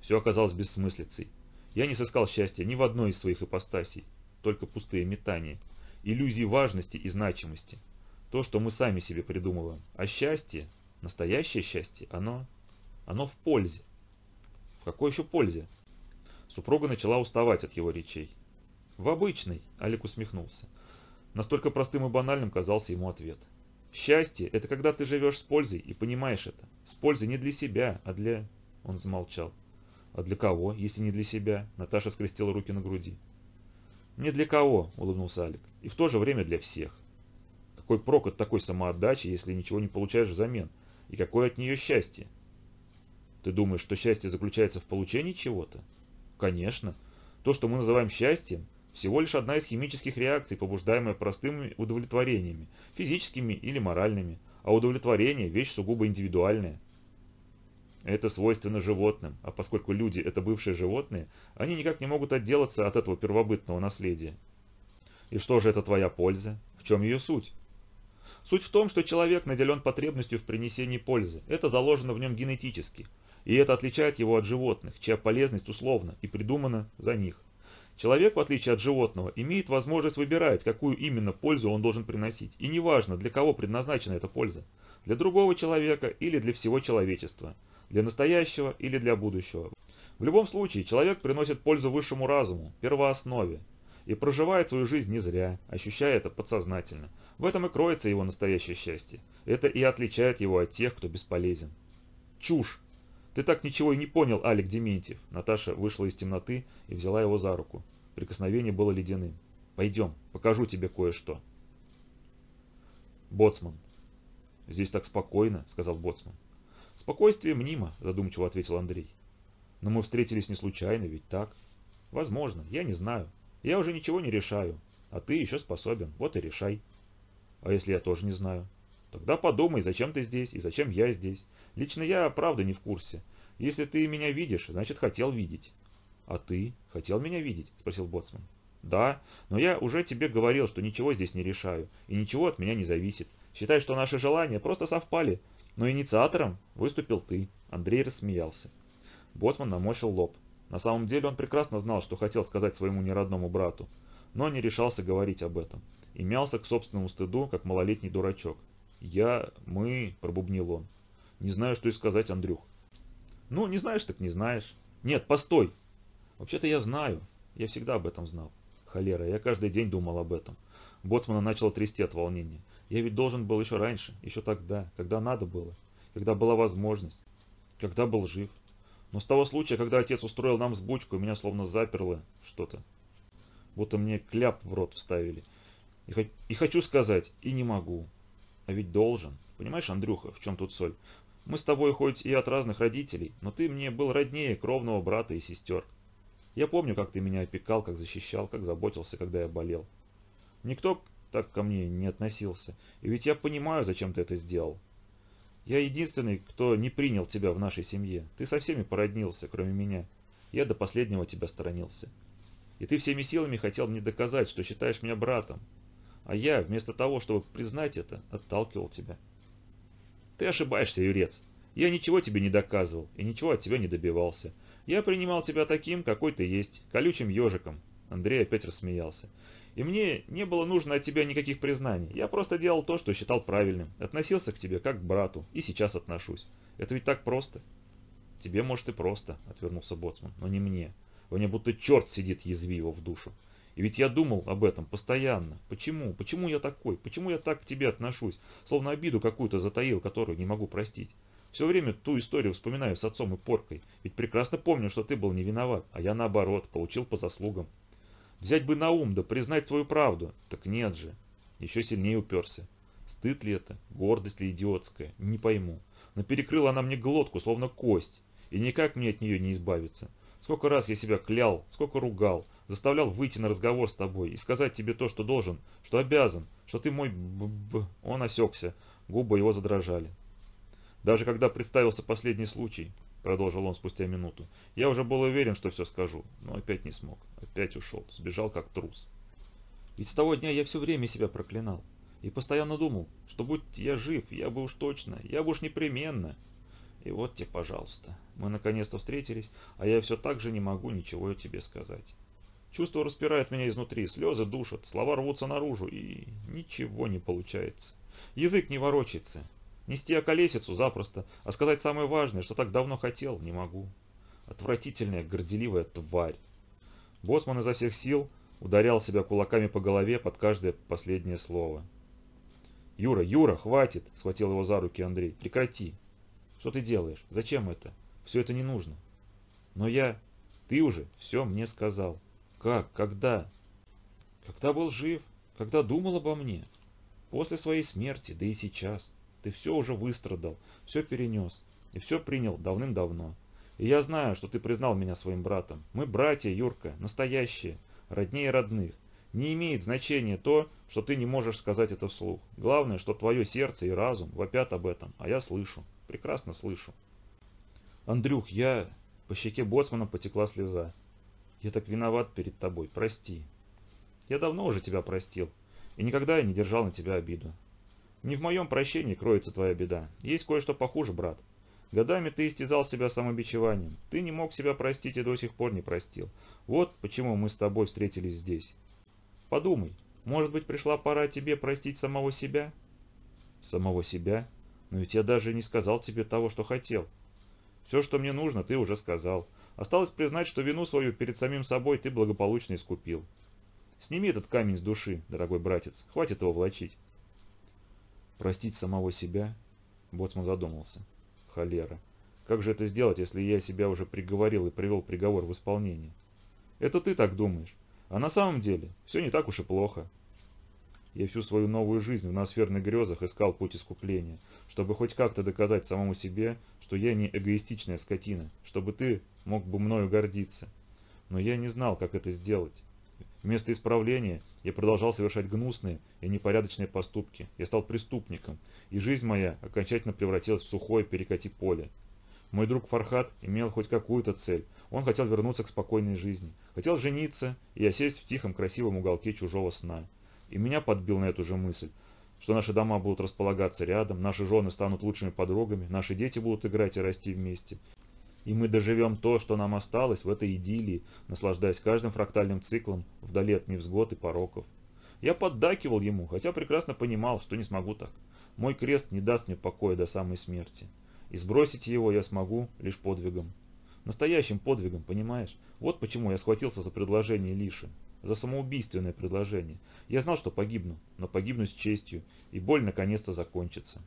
Все оказалось бессмыслицей. Я не сыскал счастья ни в одной из своих ипостасей, только пустые метания, иллюзии важности и значимости. То, что мы сами себе придумываем. А счастье, настоящее счастье, оно, оно в пользе. В какой еще пользе? Супруга начала уставать от его речей. «В обычной», — Алик усмехнулся. Настолько простым и банальным казался ему ответ. «Счастье — это когда ты живешь с пользой и понимаешь это. С пользой не для себя, а для...» Он замолчал. «А для кого, если не для себя?» Наташа скрестила руки на груди. «Не для кого», — улыбнулся Алик. «И в то же время для всех. Какой прок от такой самоотдачи, если ничего не получаешь взамен? И какое от нее счастье?» «Ты думаешь, что счастье заключается в получении чего-то?» Конечно. То, что мы называем счастьем, всего лишь одна из химических реакций, побуждаемая простыми удовлетворениями, физическими или моральными, а удовлетворение – вещь сугубо индивидуальная. Это свойственно животным, а поскольку люди – это бывшие животные, они никак не могут отделаться от этого первобытного наследия. И что же это твоя польза? В чем ее суть? Суть в том, что человек наделен потребностью в принесении пользы. Это заложено в нем генетически – и это отличает его от животных, чья полезность условна и придумана за них. Человек, в отличие от животного, имеет возможность выбирать, какую именно пользу он должен приносить. И неважно, для кого предназначена эта польза. Для другого человека или для всего человечества. Для настоящего или для будущего. В любом случае, человек приносит пользу высшему разуму, первооснове. И проживает свою жизнь не зря, ощущая это подсознательно. В этом и кроется его настоящее счастье. Это и отличает его от тех, кто бесполезен. Чушь! «Ты так ничего и не понял, Алик Дементьев!» Наташа вышла из темноты и взяла его за руку. Прикосновение было ледяным. «Пойдем, покажу тебе кое-что». «Боцман». «Здесь так спокойно», — сказал Боцман. «Спокойствие мнимо», — задумчиво ответил Андрей. «Но мы встретились не случайно, ведь так?» «Возможно, я не знаю. Я уже ничего не решаю. А ты еще способен, вот и решай». «А если я тоже не знаю?» «Тогда подумай, зачем ты здесь и зачем я здесь. Лично я, правда, не в курсе. Если ты меня видишь, значит хотел видеть. А ты хотел меня видеть? Спросил Боцман. Да, но я уже тебе говорил, что ничего здесь не решаю, и ничего от меня не зависит. Считай, что наши желания просто совпали. Но инициатором выступил ты. Андрей рассмеялся. Боцман намочил лоб. На самом деле он прекрасно знал, что хотел сказать своему неродному брату, но не решался говорить об этом. И мялся к собственному стыду, как малолетний дурачок. «Я... мы...» – пробубнил он. Не знаю, что и сказать, Андрюх. Ну, не знаешь, так не знаешь. Нет, постой. Вообще-то я знаю. Я всегда об этом знал. Холера, я каждый день думал об этом. Боцмана начало трясти от волнения. Я ведь должен был еще раньше, еще тогда, когда надо было, когда была возможность, когда был жив. Но с того случая, когда отец устроил нам сбучку, меня словно заперло что-то. Будто мне кляп в рот вставили. И, и хочу сказать, и не могу. А ведь должен. Понимаешь, Андрюха, в чем тут соль? Мы с тобой хоть и от разных родителей, но ты мне был роднее кровного брата и сестер. Я помню, как ты меня опекал, как защищал, как заботился, когда я болел. Никто так ко мне не относился, и ведь я понимаю, зачем ты это сделал. Я единственный, кто не принял тебя в нашей семье. Ты со всеми породнился, кроме меня. Я до последнего тебя сторонился. И ты всеми силами хотел мне доказать, что считаешь меня братом. А я, вместо того, чтобы признать это, отталкивал тебя. Ты ошибаешься, Юрец. Я ничего тебе не доказывал и ничего от тебя не добивался. Я принимал тебя таким, какой ты есть, колючим ежиком. Андрей опять рассмеялся. И мне не было нужно от тебя никаких признаний. Я просто делал то, что считал правильным. Относился к тебе как к брату. И сейчас отношусь. Это ведь так просто. Тебе, может, и просто, отвернулся Боцман, но не мне. Мне будто черт сидит, язви его в душу. И ведь я думал об этом постоянно. Почему? Почему я такой? Почему я так к тебе отношусь? Словно обиду какую-то затаил, которую не могу простить. Все время ту историю вспоминаю с отцом и поркой. Ведь прекрасно помню, что ты был не виноват, а я наоборот, получил по заслугам. Взять бы на ум, да признать твою правду. Так нет же. Еще сильнее уперся. Стыд ли это? Гордость ли идиотская? Не пойму. Но перекрыла она мне глотку, словно кость. И никак мне от нее не избавиться. Сколько раз я себя клял, сколько ругал, заставлял выйти на разговор с тобой и сказать тебе то, что должен, что обязан, что ты мой б-б... Он осекся, губы его задрожали. Даже когда представился последний случай, продолжил он спустя минуту, я уже был уверен, что все скажу, но опять не смог, опять ушел, сбежал как трус. Ведь с того дня я все время себя проклинал и постоянно думал, что будь я жив, я бы уж точно, я бы уж непременно, и вот тебе, пожалуйста, мы наконец-то встретились, а я все так же не могу ничего тебе сказать. Чувство распирает меня изнутри, слезы душат, слова рвутся наружу, и ничего не получается. Язык не ворочается. Нести околесицу запросто, а сказать самое важное, что так давно хотел, не могу. Отвратительная, горделивая тварь. Босман изо всех сил ударял себя кулаками по голове под каждое последнее слово. «Юра, Юра, хватит!» – схватил его за руки Андрей. «Прекрати! Что ты делаешь? Зачем это? Все это не нужно. Но я... Ты уже все мне сказал. Как? Когда? Когда был жив? Когда думал обо мне? После своей смерти, да и сейчас. Ты все уже выстрадал, все перенес. И все принял давным-давно. И я знаю, что ты признал меня своим братом. Мы братья, Юрка, настоящие, роднее родных. Не имеет значения то, что ты не можешь сказать это вслух. Главное, что твое сердце и разум вопят об этом, а я слышу. Прекрасно слышу. Андрюх, я... По щеке боцмана потекла слеза. Я так виноват перед тобой, прости. Я давно уже тебя простил, и никогда я не держал на тебя обиду. Не в моем прощении кроется твоя беда. Есть кое-что похуже, брат. Годами ты истязал себя самобичеванием. Ты не мог себя простить и до сих пор не простил. Вот почему мы с тобой встретились здесь. Подумай, может быть пришла пора тебе простить самого себя? Самого себя? Но ведь я даже не сказал тебе того, что хотел. Все, что мне нужно, ты уже сказал. Осталось признать, что вину свою перед самим собой ты благополучно искупил. Сними этот камень с души, дорогой братец. Хватит его влачить. Простить самого себя? Боцман задумался. Холера. Как же это сделать, если я себя уже приговорил и привел приговор в исполнение? Это ты так думаешь. А на самом деле, все не так уж и плохо. Я всю свою новую жизнь в ноосферных грезах искал путь искупления, чтобы хоть как-то доказать самому себе, что я не эгоистичная скотина, чтобы ты мог бы мною гордиться. Но я не знал, как это сделать. Вместо исправления я продолжал совершать гнусные и непорядочные поступки. Я стал преступником, и жизнь моя окончательно превратилась в сухое перекати поле. Мой друг Фархат имел хоть какую-то цель. Он хотел вернуться к спокойной жизни. Хотел жениться и осесть в тихом красивом уголке чужого сна. И меня подбил на эту же мысль, что наши дома будут располагаться рядом, наши жены станут лучшими подругами, наши дети будут играть и расти вместе. И мы доживем то, что нам осталось в этой идиллии, наслаждаясь каждым фрактальным циклом вдали от невзгод и пороков. Я поддакивал ему, хотя прекрасно понимал, что не смогу так. Мой крест не даст мне покоя до самой смерти. И сбросить его я смогу лишь подвигом. Настоящим подвигом, понимаешь? Вот почему я схватился за предложение Лиши за самоубийственное предложение. Я знал, что погибну, но погибну с честью, и боль наконец-то закончится.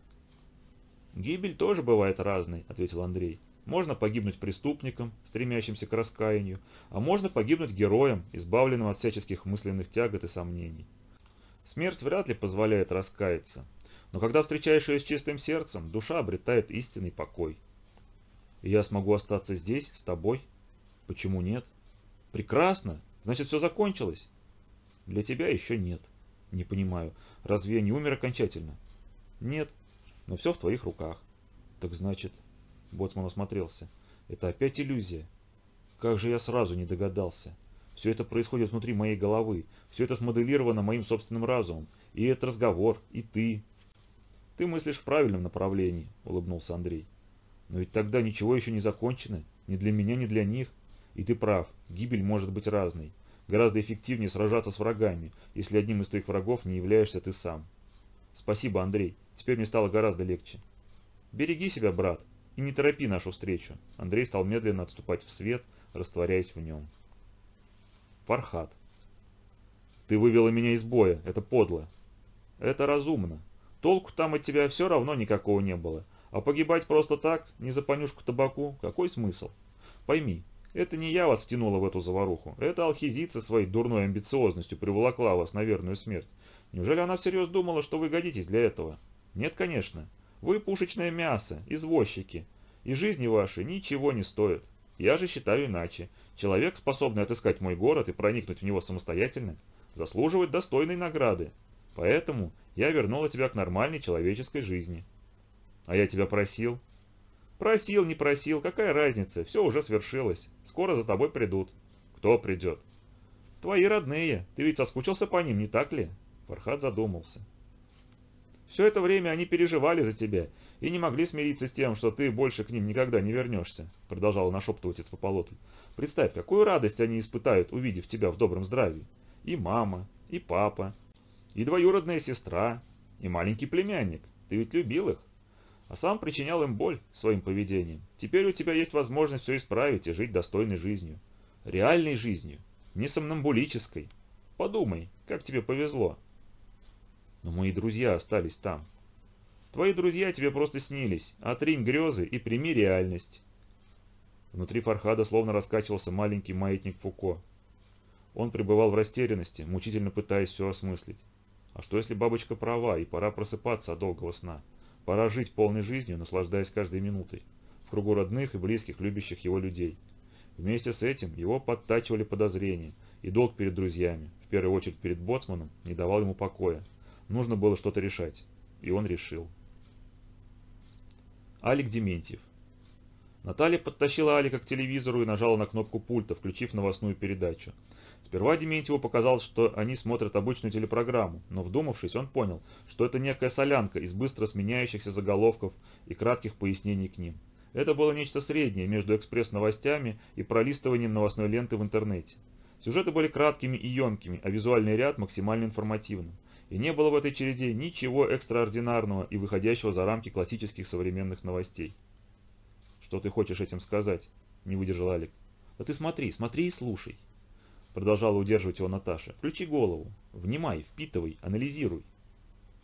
«Гибель тоже бывает разной», — ответил Андрей. «Можно погибнуть преступником, стремящимся к раскаянию, а можно погибнуть героем, избавленным от всяческих мысленных тягот и сомнений. Смерть вряд ли позволяет раскаяться, но когда встречаешь ее с чистым сердцем, душа обретает истинный покой. И я смогу остаться здесь, с тобой? Почему нет? Прекрасно, Значит, все закончилось? Для тебя еще нет. Не понимаю, разве я не умер окончательно? Нет, но все в твоих руках. Так значит... Боцман осмотрелся. Это опять иллюзия. Как же я сразу не догадался. Все это происходит внутри моей головы. Все это смоделировано моим собственным разумом. И этот разговор, и ты. Ты мыслишь в правильном направлении, улыбнулся Андрей. Но ведь тогда ничего еще не закончено, ни для меня, ни для них. И ты прав, гибель может быть разной. Гораздо эффективнее сражаться с врагами, если одним из твоих врагов не являешься ты сам. Спасибо, Андрей. Теперь мне стало гораздо легче. Береги себя, брат, и не торопи нашу встречу. Андрей стал медленно отступать в свет, растворяясь в нем. Фархат. Ты вывела меня из боя, это подло. Это разумно. Толку там от тебя все равно никакого не было. А погибать просто так, не за понюшку табаку, какой смысл? Пойми, это не я вас втянула в эту заваруху. Это алхизица своей дурной амбициозностью приволокла вас на верную смерть. Неужели она всерьез думала, что вы годитесь для этого? Нет, конечно. Вы пушечное мясо, извозчики. И жизни ваши ничего не стоят. Я же считаю иначе. Человек, способный отыскать мой город и проникнуть в него самостоятельно, заслуживает достойной награды. Поэтому я вернула тебя к нормальной человеческой жизни. А я тебя просил? Просил, не просил, какая разница, все уже свершилось. Скоро за тобой придут. Кто придет? Твои родные, ты ведь соскучился по ним, не так ли? Фархад задумался. Все это время они переживали за тебя и не могли смириться с тем, что ты больше к ним никогда не вернешься, продолжал нашептывать Эцпополотль. Представь, какую радость они испытают, увидев тебя в добром здравии. И мама, и папа, и двоюродная сестра, и маленький племянник. Ты ведь любил их, а сам причинял им боль своим поведением. Теперь у тебя есть возможность все исправить и жить достойной жизнью. Реальной жизнью, не сомнамбулической. Подумай, как тебе повезло. Но мои друзья остались там. Твои друзья тебе просто снились. Отринь грезы и прими реальность. Внутри Фархада словно раскачивался маленький маятник Фуко. Он пребывал в растерянности, мучительно пытаясь все осмыслить. А что если бабочка права, и пора просыпаться от долгого сна? Пора жить полной жизнью, наслаждаясь каждой минутой, в кругу родных и близких, любящих его людей. Вместе с этим его подтачивали подозрения, и долг перед друзьями, в первую очередь перед Боцманом, не давал ему покоя. Нужно было что-то решать, и он решил. Алик Дементьев Наталья подтащила Алика к телевизору и нажала на кнопку пульта, включив новостную передачу. Сперва Дементьеву показалось, что они смотрят обычную телепрограмму, но вдумавшись, он понял, что это некая солянка из быстро сменяющихся заголовков и кратких пояснений к ним. Это было нечто среднее между экспресс-новостями и пролистыванием новостной ленты в интернете. Сюжеты были краткими и емкими, а визуальный ряд максимально информативным. И не было в этой череде ничего экстраординарного и выходящего за рамки классических современных новостей. «Что ты хочешь этим сказать?» – не выдержал Алик. «Да ты смотри, смотри и слушай». Продолжала удерживать его Наташа. «Включи голову. Внимай, впитывай, анализируй».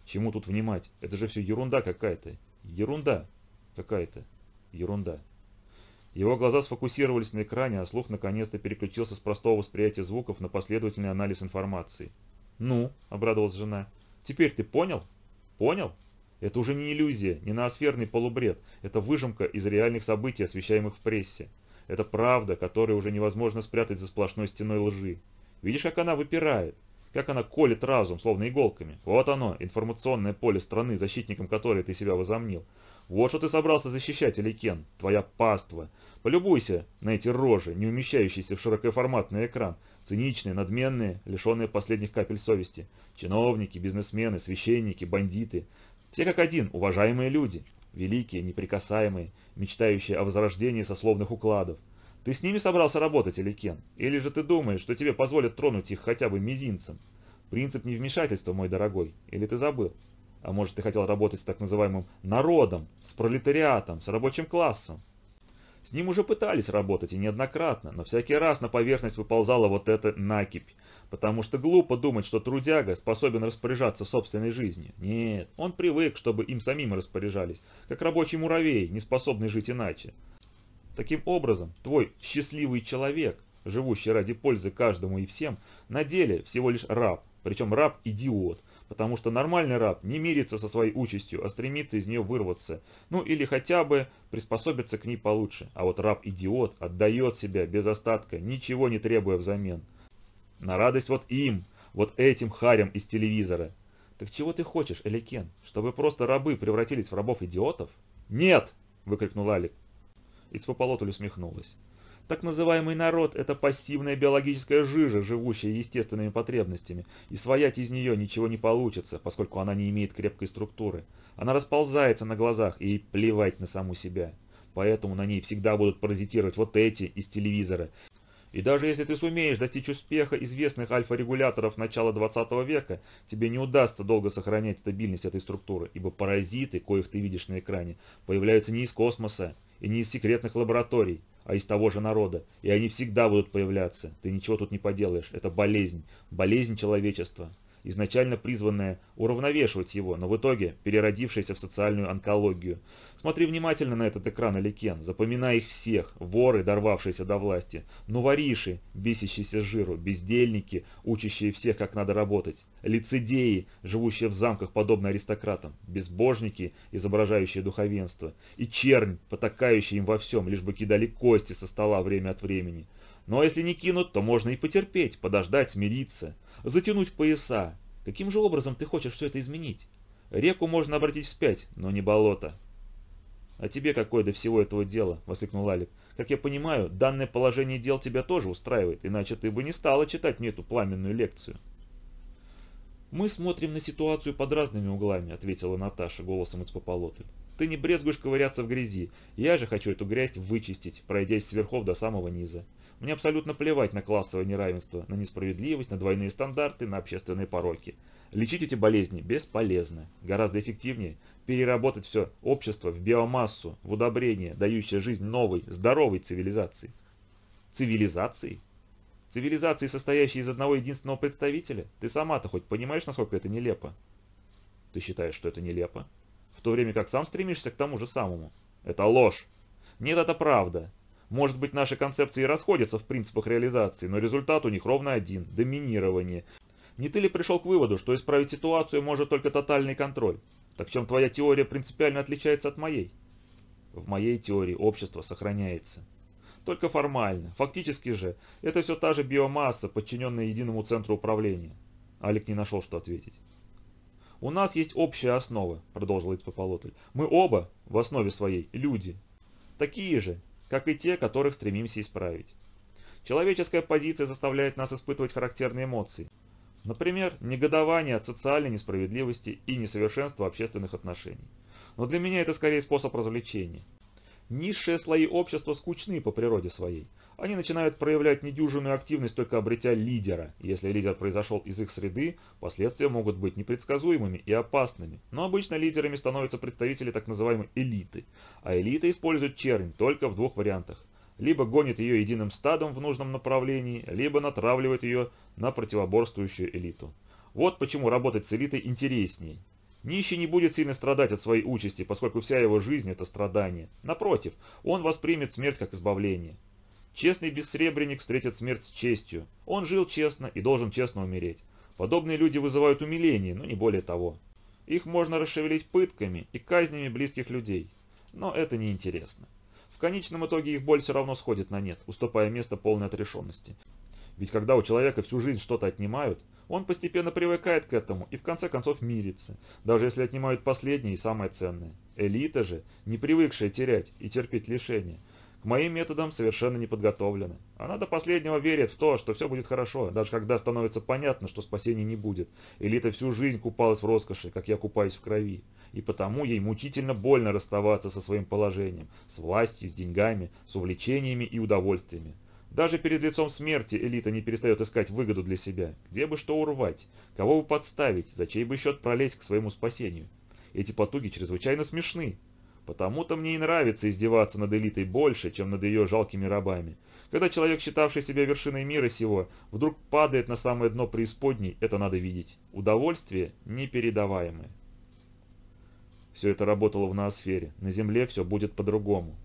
«Чему тут внимать? Это же все ерунда какая-то. Ерунда какая-то. Ерунда». Его глаза сфокусировались на экране, а слух наконец-то переключился с простого восприятия звуков на последовательный анализ информации. «Ну», — обрадовалась жена, — «теперь ты понял? Понял? Это уже не иллюзия, не ноосферный полубред, это выжимка из реальных событий, освещаемых в прессе. Это правда, которую уже невозможно спрятать за сплошной стеной лжи. Видишь, как она выпирает? Как она колет разум, словно иголками? Вот оно, информационное поле страны, защитником которой ты себя возомнил. Вот что ты собрался защищать, Эликен, твоя паства. Полюбуйся на эти рожи, не умещающиеся в широкоформатный экран. Циничные, надменные, лишенные последних капель совести. Чиновники, бизнесмены, священники, бандиты. Все как один, уважаемые люди. Великие, неприкасаемые, мечтающие о возрождении сословных укладов. Ты с ними собрался работать, или Кен? Или же ты думаешь, что тебе позволят тронуть их хотя бы мизинцем? Принцип невмешательства, мой дорогой, или ты забыл? А может, ты хотел работать с так называемым народом, с пролетариатом, с рабочим классом? С ним уже пытались работать и неоднократно, но всякий раз на поверхность выползала вот эта накипь, потому что глупо думать, что трудяга способен распоряжаться собственной жизнью. Нет, он привык, чтобы им самим распоряжались, как рабочий муравей, не способный жить иначе. Таким образом, твой счастливый человек, живущий ради пользы каждому и всем, на деле всего лишь раб, причем раб-идиот, потому что нормальный раб не мирится со своей участью, а стремится из нее вырваться, ну или хотя бы приспособиться к ней получше. А вот раб-идиот отдает себя без остатка, ничего не требуя взамен. На радость вот им, вот этим харям из телевизора. Так чего ты хочешь, Эликен? Чтобы просто рабы превратились в рабов-идиотов? Нет! выкрикнул Алик. Ицпополотль усмехнулась. Так называемый народ – это пассивная биологическая жижа, живущая естественными потребностями, и своять из нее ничего не получится, поскольку она не имеет крепкой структуры. Она расползается на глазах, и плевать на саму себя. Поэтому на ней всегда будут паразитировать вот эти из телевизора. И даже если ты сумеешь достичь успеха известных альфа-регуляторов начала 20 века, тебе не удастся долго сохранять стабильность этой структуры, ибо паразиты, коих ты видишь на экране, появляются не из космоса и не из секретных лабораторий, а из того же народа, и они всегда будут появляться. Ты ничего тут не поделаешь, это болезнь, болезнь человечества, изначально призванная уравновешивать его, но в итоге переродившаяся в социальную онкологию. Смотри внимательно на этот экран, Аликен, запоминай их всех, воры, дорвавшиеся до власти, нувориши, бесящиеся жиру, бездельники, учащие всех, как надо работать, лицедеи, живущие в замках, подобно аристократам, безбожники, изображающие духовенство, и чернь, потакающие им во всем, лишь бы кидали кости со стола время от времени. Но если не кинут, то можно и потерпеть, подождать, смириться, затянуть пояса. Каким же образом ты хочешь все это изменить? Реку можно обратить вспять, но не болото. «А тебе какое до всего этого дело?» – воскликнул Алик. «Как я понимаю, данное положение дел тебя тоже устраивает, иначе ты бы не стала читать мне эту пламенную лекцию». «Мы смотрим на ситуацию под разными углами», – ответила Наташа голосом из пополоты. «Ты не брезгуешь ковыряться в грязи. Я же хочу эту грязь вычистить, пройдясь с верхов до самого низа. Мне абсолютно плевать на классовое неравенство, на несправедливость, на двойные стандарты, на общественные пороки. Лечить эти болезни бесполезно. Гораздо эффективнее переработать все общество в биомассу, в удобрение, дающее жизнь новой, здоровой цивилизации. Цивилизации? Цивилизации, состоящей из одного единственного представителя? Ты сама-то хоть понимаешь, насколько это нелепо? Ты считаешь, что это нелепо? В то время как сам стремишься к тому же самому. Это ложь. Нет, это правда. Может быть, наши концепции расходятся в принципах реализации, но результат у них ровно один – доминирование. Не ты ли пришел к выводу, что исправить ситуацию может только тотальный контроль? Так чем твоя теория принципиально отличается от моей? В моей теории общество сохраняется. Только формально. Фактически же, это все та же биомасса, подчиненная единому центру управления. Алик не нашел, что ответить. «У нас есть общая основа», — продолжил Ицпополотль. «Мы оба, в основе своей, люди. Такие же, как и те, которых стремимся исправить. Человеческая позиция заставляет нас испытывать характерные эмоции. Например, негодование от социальной несправедливости и несовершенства общественных отношений. Но для меня это скорее способ развлечения. Низшие слои общества скучны по природе своей. Они начинают проявлять недюжинную активность, только обретя лидера. Если лидер произошел из их среды, последствия могут быть непредсказуемыми и опасными. Но обычно лидерами становятся представители так называемой элиты. А элита использует чернь только в двух вариантах либо гонит ее единым стадом в нужном направлении, либо натравливает ее на противоборствующую элиту. Вот почему работать с элитой интересней. Нищий не будет сильно страдать от своей участи, поскольку вся его жизнь – это страдание. Напротив, он воспримет смерть как избавление. Честный бессребренник встретит смерть с честью. Он жил честно и должен честно умереть. Подобные люди вызывают умиление, но не более того. Их можно расшевелить пытками и казнями близких людей. Но это неинтересно. В конечном итоге их боль все равно сходит на нет, уступая место полной отрешенности. Ведь когда у человека всю жизнь что-то отнимают, он постепенно привыкает к этому и в конце концов мирится, даже если отнимают последнее и самое ценное. Элита же, не привыкшая терять и терпеть лишения, к моим методам совершенно не подготовлена. Она до последнего верит в то, что все будет хорошо, даже когда становится понятно, что спасения не будет. Элита всю жизнь купалась в роскоши, как я купаюсь в крови и потому ей мучительно больно расставаться со своим положением, с властью, с деньгами, с увлечениями и удовольствиями. Даже перед лицом смерти элита не перестает искать выгоду для себя, где бы что урвать, кого бы подставить, за чей бы счет пролезть к своему спасению. Эти потуги чрезвычайно смешны. Потому-то мне и нравится издеваться над элитой больше, чем над ее жалкими рабами. Когда человек, считавший себя вершиной мира сего, вдруг падает на самое дно преисподней, это надо видеть. Удовольствие непередаваемое. Все это работало в ноосфере. На Земле все будет по-другому.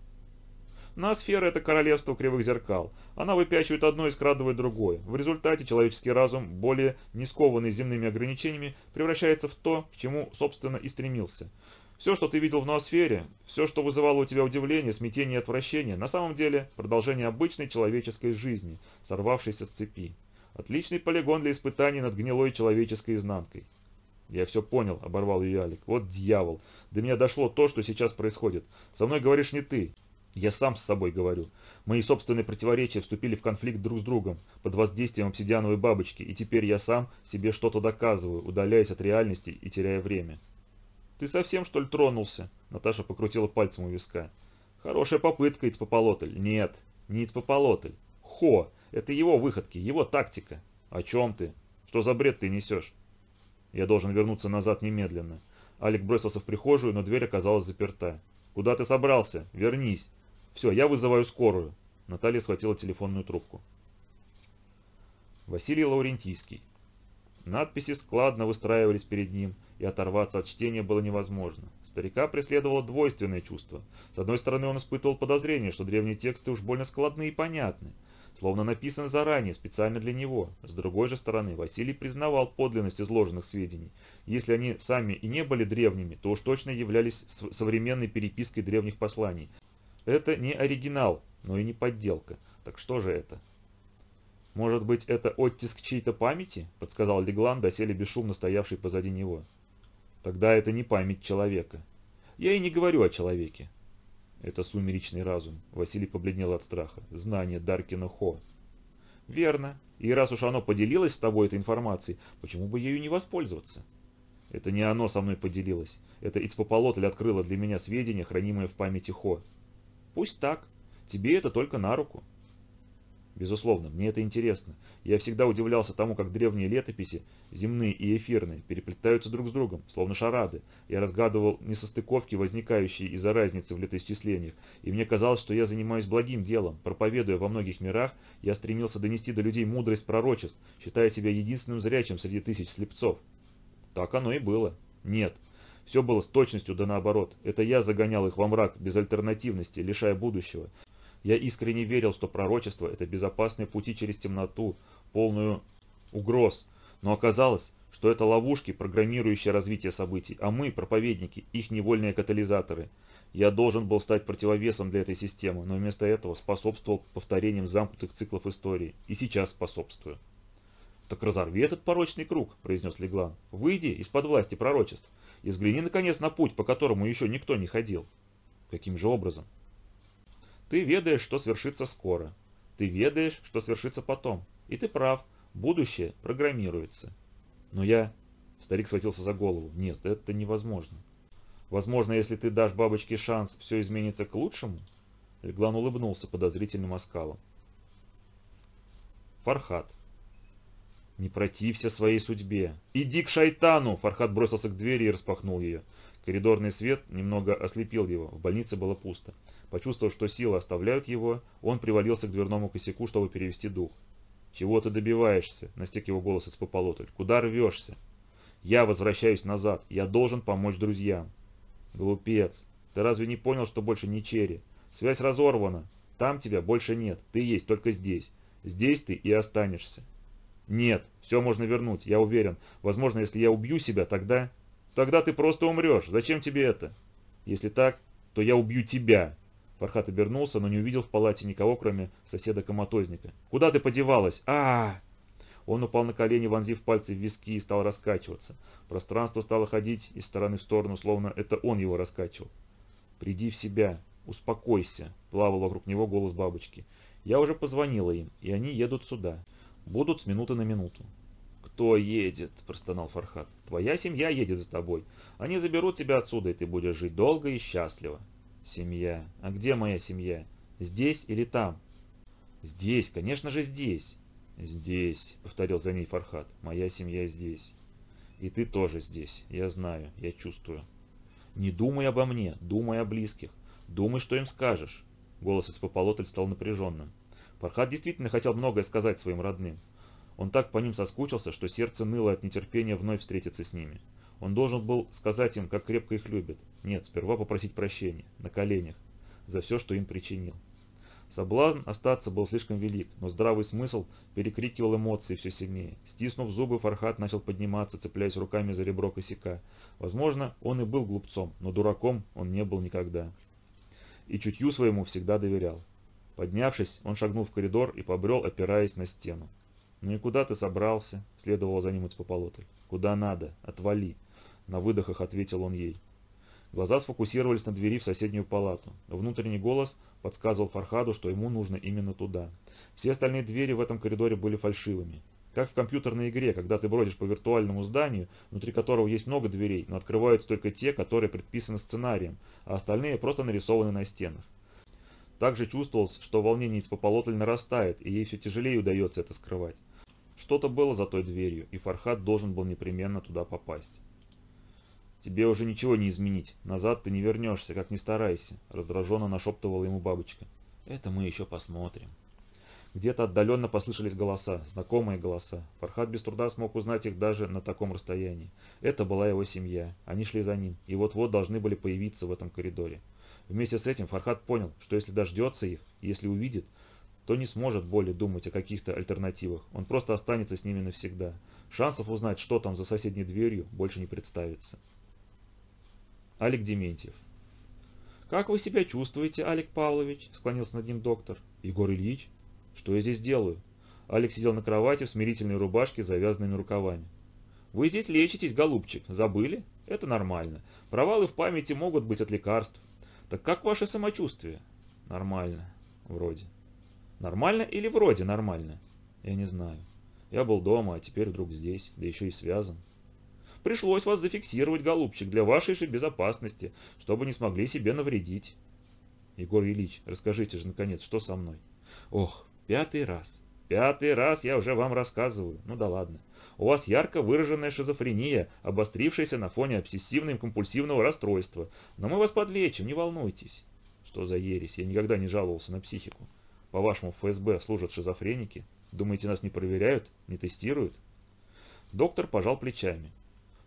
Ноосфера – это королевство кривых зеркал. Она выпячивает одно и скрадывает другое. В результате человеческий разум, более не скованный земными ограничениями, превращается в то, к чему, собственно, и стремился. Все, что ты видел в ноосфере, все, что вызывало у тебя удивление, смятение и отвращение, на самом деле продолжение обычной человеческой жизни, сорвавшейся с цепи. Отличный полигон для испытаний над гнилой человеческой изнанкой. «Я все понял», — оборвал ее Алик. «Вот дьявол! До меня дошло то, что сейчас происходит. Со мной говоришь не ты. Я сам с собой говорю. Мои собственные противоречия вступили в конфликт друг с другом под воздействием обсидиановой бабочки, и теперь я сам себе что-то доказываю, удаляясь от реальности и теряя время. «Ты совсем, что ли, тронулся?» Наташа покрутила пальцем у виска. «Хорошая попытка, Ицпополотль». «Нет, не Ицпополотль. Хо, это его выходки, его тактика». «О чем ты? Что за бред ты несешь?» «Я должен вернуться назад немедленно». Алик бросился в прихожую, но дверь оказалась заперта. «Куда ты собрался? Вернись!» «Все, я вызываю скорую». Наталья схватила телефонную трубку. Василий Лаурентийский. Надписи складно выстраивались перед ним, и оторваться от чтения было невозможно. Старика преследовало двойственное чувство. С одной стороны, он испытывал подозрение, что древние тексты уж больно складны и понятны, словно написаны заранее, специально для него. С другой же стороны, Василий признавал подлинность изложенных сведений. Если они сами и не были древними, то уж точно являлись современной перепиской древних посланий, это не оригинал, но и не подделка. Так что же это? «Может быть, это оттиск чьей-то памяти?» – подсказал Леглан, доселе бесшумно стоявший позади него. «Тогда это не память человека. Я и не говорю о человеке. Это сумеречный разум. Василий побледнел от страха. Знание Даркина Хо. Верно. И раз уж оно поделилось с тобой этой информацией, почему бы ею не воспользоваться? Это не оно со мной поделилось. Это Ицпополотль открыло для меня сведения, хранимые в памяти Хо. Пусть так. Тебе это только на руку. Безусловно, мне это интересно. Я всегда удивлялся тому, как древние летописи, земные и эфирные, переплетаются друг с другом, словно шарады. Я разгадывал несостыковки, возникающие из-за разницы в летоисчислениях, и мне казалось, что я занимаюсь благим делом. Проповедуя во многих мирах, я стремился донести до людей мудрость пророчеств, считая себя единственным зрячим среди тысяч слепцов. Так оно и было. Нет, все было с точностью да наоборот. Это я загонял их во мрак без альтернативности, лишая будущего. Я искренне верил, что пророчество – это безопасные пути через темноту, полную угроз. Но оказалось, что это ловушки, программирующие развитие событий, а мы, проповедники, их невольные катализаторы. Я должен был стать противовесом для этой системы, но вместо этого способствовал повторениям замкнутых циклов истории. И сейчас способствую. «Так разорви этот порочный круг», – произнес Леглан. «Выйди из-под власти пророчеств и взгляни, наконец, на путь, по которому еще никто не ходил». «Каким же образом?» «Ты ведаешь, что свершится скоро. Ты ведаешь, что свершится потом. И ты прав, будущее программируется». «Но я...» – старик схватился за голову. «Нет, это невозможно». «Возможно, если ты дашь бабочке шанс, все изменится к лучшему?» Леглан улыбнулся подозрительным оскалом. Фархат. «Не протився своей судьбе. Иди к шайтану!» Фархат бросился к двери и распахнул ее. Коридорный свет немного ослепил его, в больнице было пусто. Почувствовав, что силы оставляют его, он привалился к дверному косяку, чтобы перевести дух. «Чего ты добиваешься?» – настиг его голос из пополотль. «Куда рвешься?» «Я возвращаюсь назад. Я должен помочь друзьям». «Глупец. Ты разве не понял, что больше не Черри? Связь разорвана. Там тебя больше нет. Ты есть только здесь. Здесь ты и останешься». «Нет, все можно вернуть, я уверен. Возможно, если я убью себя, тогда...» «Тогда ты просто умрешь. Зачем тебе это?» «Если так, то я убью тебя». Фархат обернулся, но не увидел в палате никого, кроме соседа-коматозника. «Куда ты подевалась? а, -а, Он упал на колени, вонзив пальцы в виски и стал раскачиваться. Пространство стало ходить из стороны в сторону, словно это он его раскачивал. «Приди в себя, успокойся», — плавал вокруг него голос бабочки. «Я уже позвонила им, и они едут сюда. Будут с минуты на минуту. «Кто едет?» – простонал Фархат. «Твоя семья едет за тобой. Они заберут тебя отсюда, и ты будешь жить долго и счастливо». «Семья? А где моя семья? Здесь или там?» «Здесь, конечно же, здесь». «Здесь», — повторил за ней Фархат. «Моя семья здесь. И ты тоже здесь. Я знаю, я чувствую». «Не думай обо мне, думай о близких. Думай, что им скажешь». Голос из пополотль стал напряженным. Фархад действительно хотел многое сказать своим родным. Он так по ним соскучился, что сердце ныло от нетерпения вновь встретиться с ними. Он должен был сказать им, как крепко их любит. Нет, сперва попросить прощения, на коленях, за все, что им причинил. Соблазн остаться был слишком велик, но здравый смысл перекрикивал эмоции все сильнее. Стиснув зубы, Фархат начал подниматься, цепляясь руками за ребро косяка. Возможно, он и был глупцом, но дураком он не был никогда. И чутью своему всегда доверял. Поднявшись, он шагнул в коридор и побрел, опираясь на стену. «Ну и куда ты собрался?» – следовало за ним Ицпополотль. «Куда надо? Отвали!» – на выдохах ответил он ей. Глаза сфокусировались на двери в соседнюю палату. Внутренний голос подсказывал Фархаду, что ему нужно именно туда. Все остальные двери в этом коридоре были фальшивыми. Как в компьютерной игре, когда ты бродишь по виртуальному зданию, внутри которого есть много дверей, но открываются только те, которые предписаны сценарием, а остальные просто нарисованы на стенах. Также чувствовалось, что волнение Ицпополотль нарастает, и ей все тяжелее удается это скрывать. Что-то было за той дверью, и Фархад должен был непременно туда попасть. «Тебе уже ничего не изменить. Назад ты не вернешься, как ни старайся», — раздраженно нашептывала ему бабочка. «Это мы еще посмотрим». Где-то отдаленно послышались голоса, знакомые голоса. Фархад без труда смог узнать их даже на таком расстоянии. Это была его семья. Они шли за ним, и вот-вот должны были появиться в этом коридоре. Вместе с этим Фархад понял, что если дождется их, если увидит, то не сможет более думать о каких-то альтернативах. Он просто останется с ними навсегда. Шансов узнать, что там за соседней дверью, больше не представится. Алик Дементьев. «Как вы себя чувствуете, Алик Павлович?» – склонился над ним доктор. «Егор Ильич?» «Что я здесь делаю?» Алекс сидел на кровати в смирительной рубашке с завязанными рукавами. «Вы здесь лечитесь, голубчик. Забыли? Это нормально. Провалы в памяти могут быть от лекарств. Так как ваше самочувствие?» «Нормально. Вроде». «Нормально или вроде нормально?» «Я не знаю. Я был дома, а теперь вдруг здесь, да еще и связан». «Пришлось вас зафиксировать, голубчик, для вашей же безопасности, чтобы не смогли себе навредить». «Егор Ильич, расскажите же, наконец, что со мной?» «Ох, Пятый раз. Пятый раз я уже вам рассказываю. Ну да ладно. У вас ярко выраженная шизофрения, обострившаяся на фоне обсессивно-компульсивного расстройства. Но мы вас подлечим, не волнуйтесь. Что за ересь? Я никогда не жаловался на психику. По-вашему, в ФСБ служат шизофреники? Думаете, нас не проверяют? Не тестируют? Доктор пожал плечами.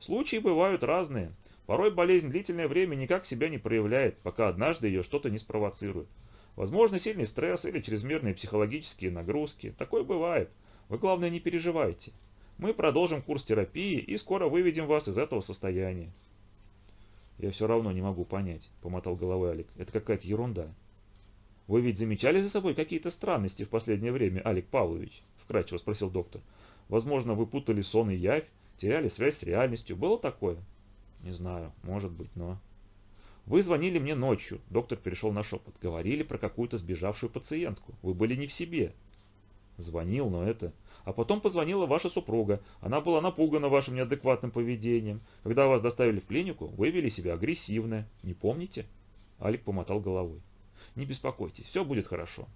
Случаи бывают разные. Порой болезнь длительное время никак себя не проявляет, пока однажды ее что-то не спровоцирует. Возможно, сильный стресс или чрезмерные психологические нагрузки. Такое бывает. Вы, главное, не переживайте. Мы продолжим курс терапии и скоро выведем вас из этого состояния. Я все равно не могу понять, помотал головой Алик. Это какая-то ерунда. Вы ведь замечали за собой какие-то странности в последнее время, Алик Павлович? Вкратчиво спросил доктор. Возможно, вы путали сон и явь, теряли связь с реальностью. Было такое? Не знаю, может быть, но... «Вы звонили мне ночью», — доктор перешел на шепот. «Говорили про какую-то сбежавшую пациентку. Вы были не в себе». «Звонил, но это...» «А потом позвонила ваша супруга. Она была напугана вашим неадекватным поведением. Когда вас доставили в клинику, вы вели себя агрессивно. Не помните?» Алик помотал головой. «Не беспокойтесь, все будет хорошо».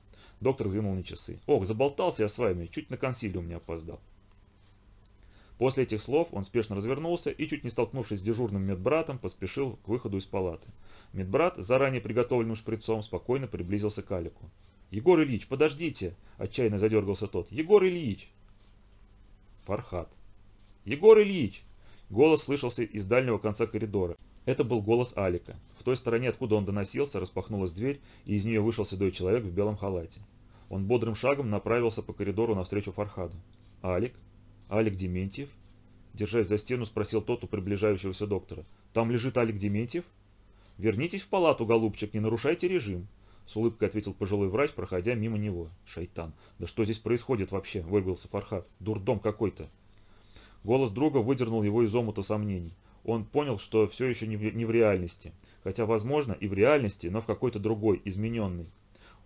Доктор взглянул на часы. «Ох, заболтался я с вами, чуть на консилиум не опоздал». После этих слов он спешно развернулся и, чуть не столкнувшись с дежурным медбратом, поспешил к выходу из палаты. Медбрат, заранее приготовленным шприцом, спокойно приблизился к Алику. «Егор Ильич, подождите!» – отчаянно задергался тот. «Егор Ильич!» Фархат. «Егор Ильич!» Голос слышался из дальнего конца коридора. Это был голос Алика. В той стороне, откуда он доносился, распахнулась дверь, и из нее вышел седой человек в белом халате. Он бодрым шагом направился по коридору навстречу Фархаду. «Алик? Алик Дементьев?» Держась за стену, спросил тот у приближающегося доктора. «Там лежит Алик Дементьев?» «Вернитесь в палату, голубчик, не нарушайте режим», — с улыбкой ответил пожилой врач, проходя мимо него. «Шайтан, да что здесь происходит вообще?» — выругался Фархат. «Дурдом какой-то». Голос друга выдернул его из омута сомнений. Он понял, что все еще не в, не в реальности. Хотя, возможно, и в реальности, но в какой-то другой, измененной.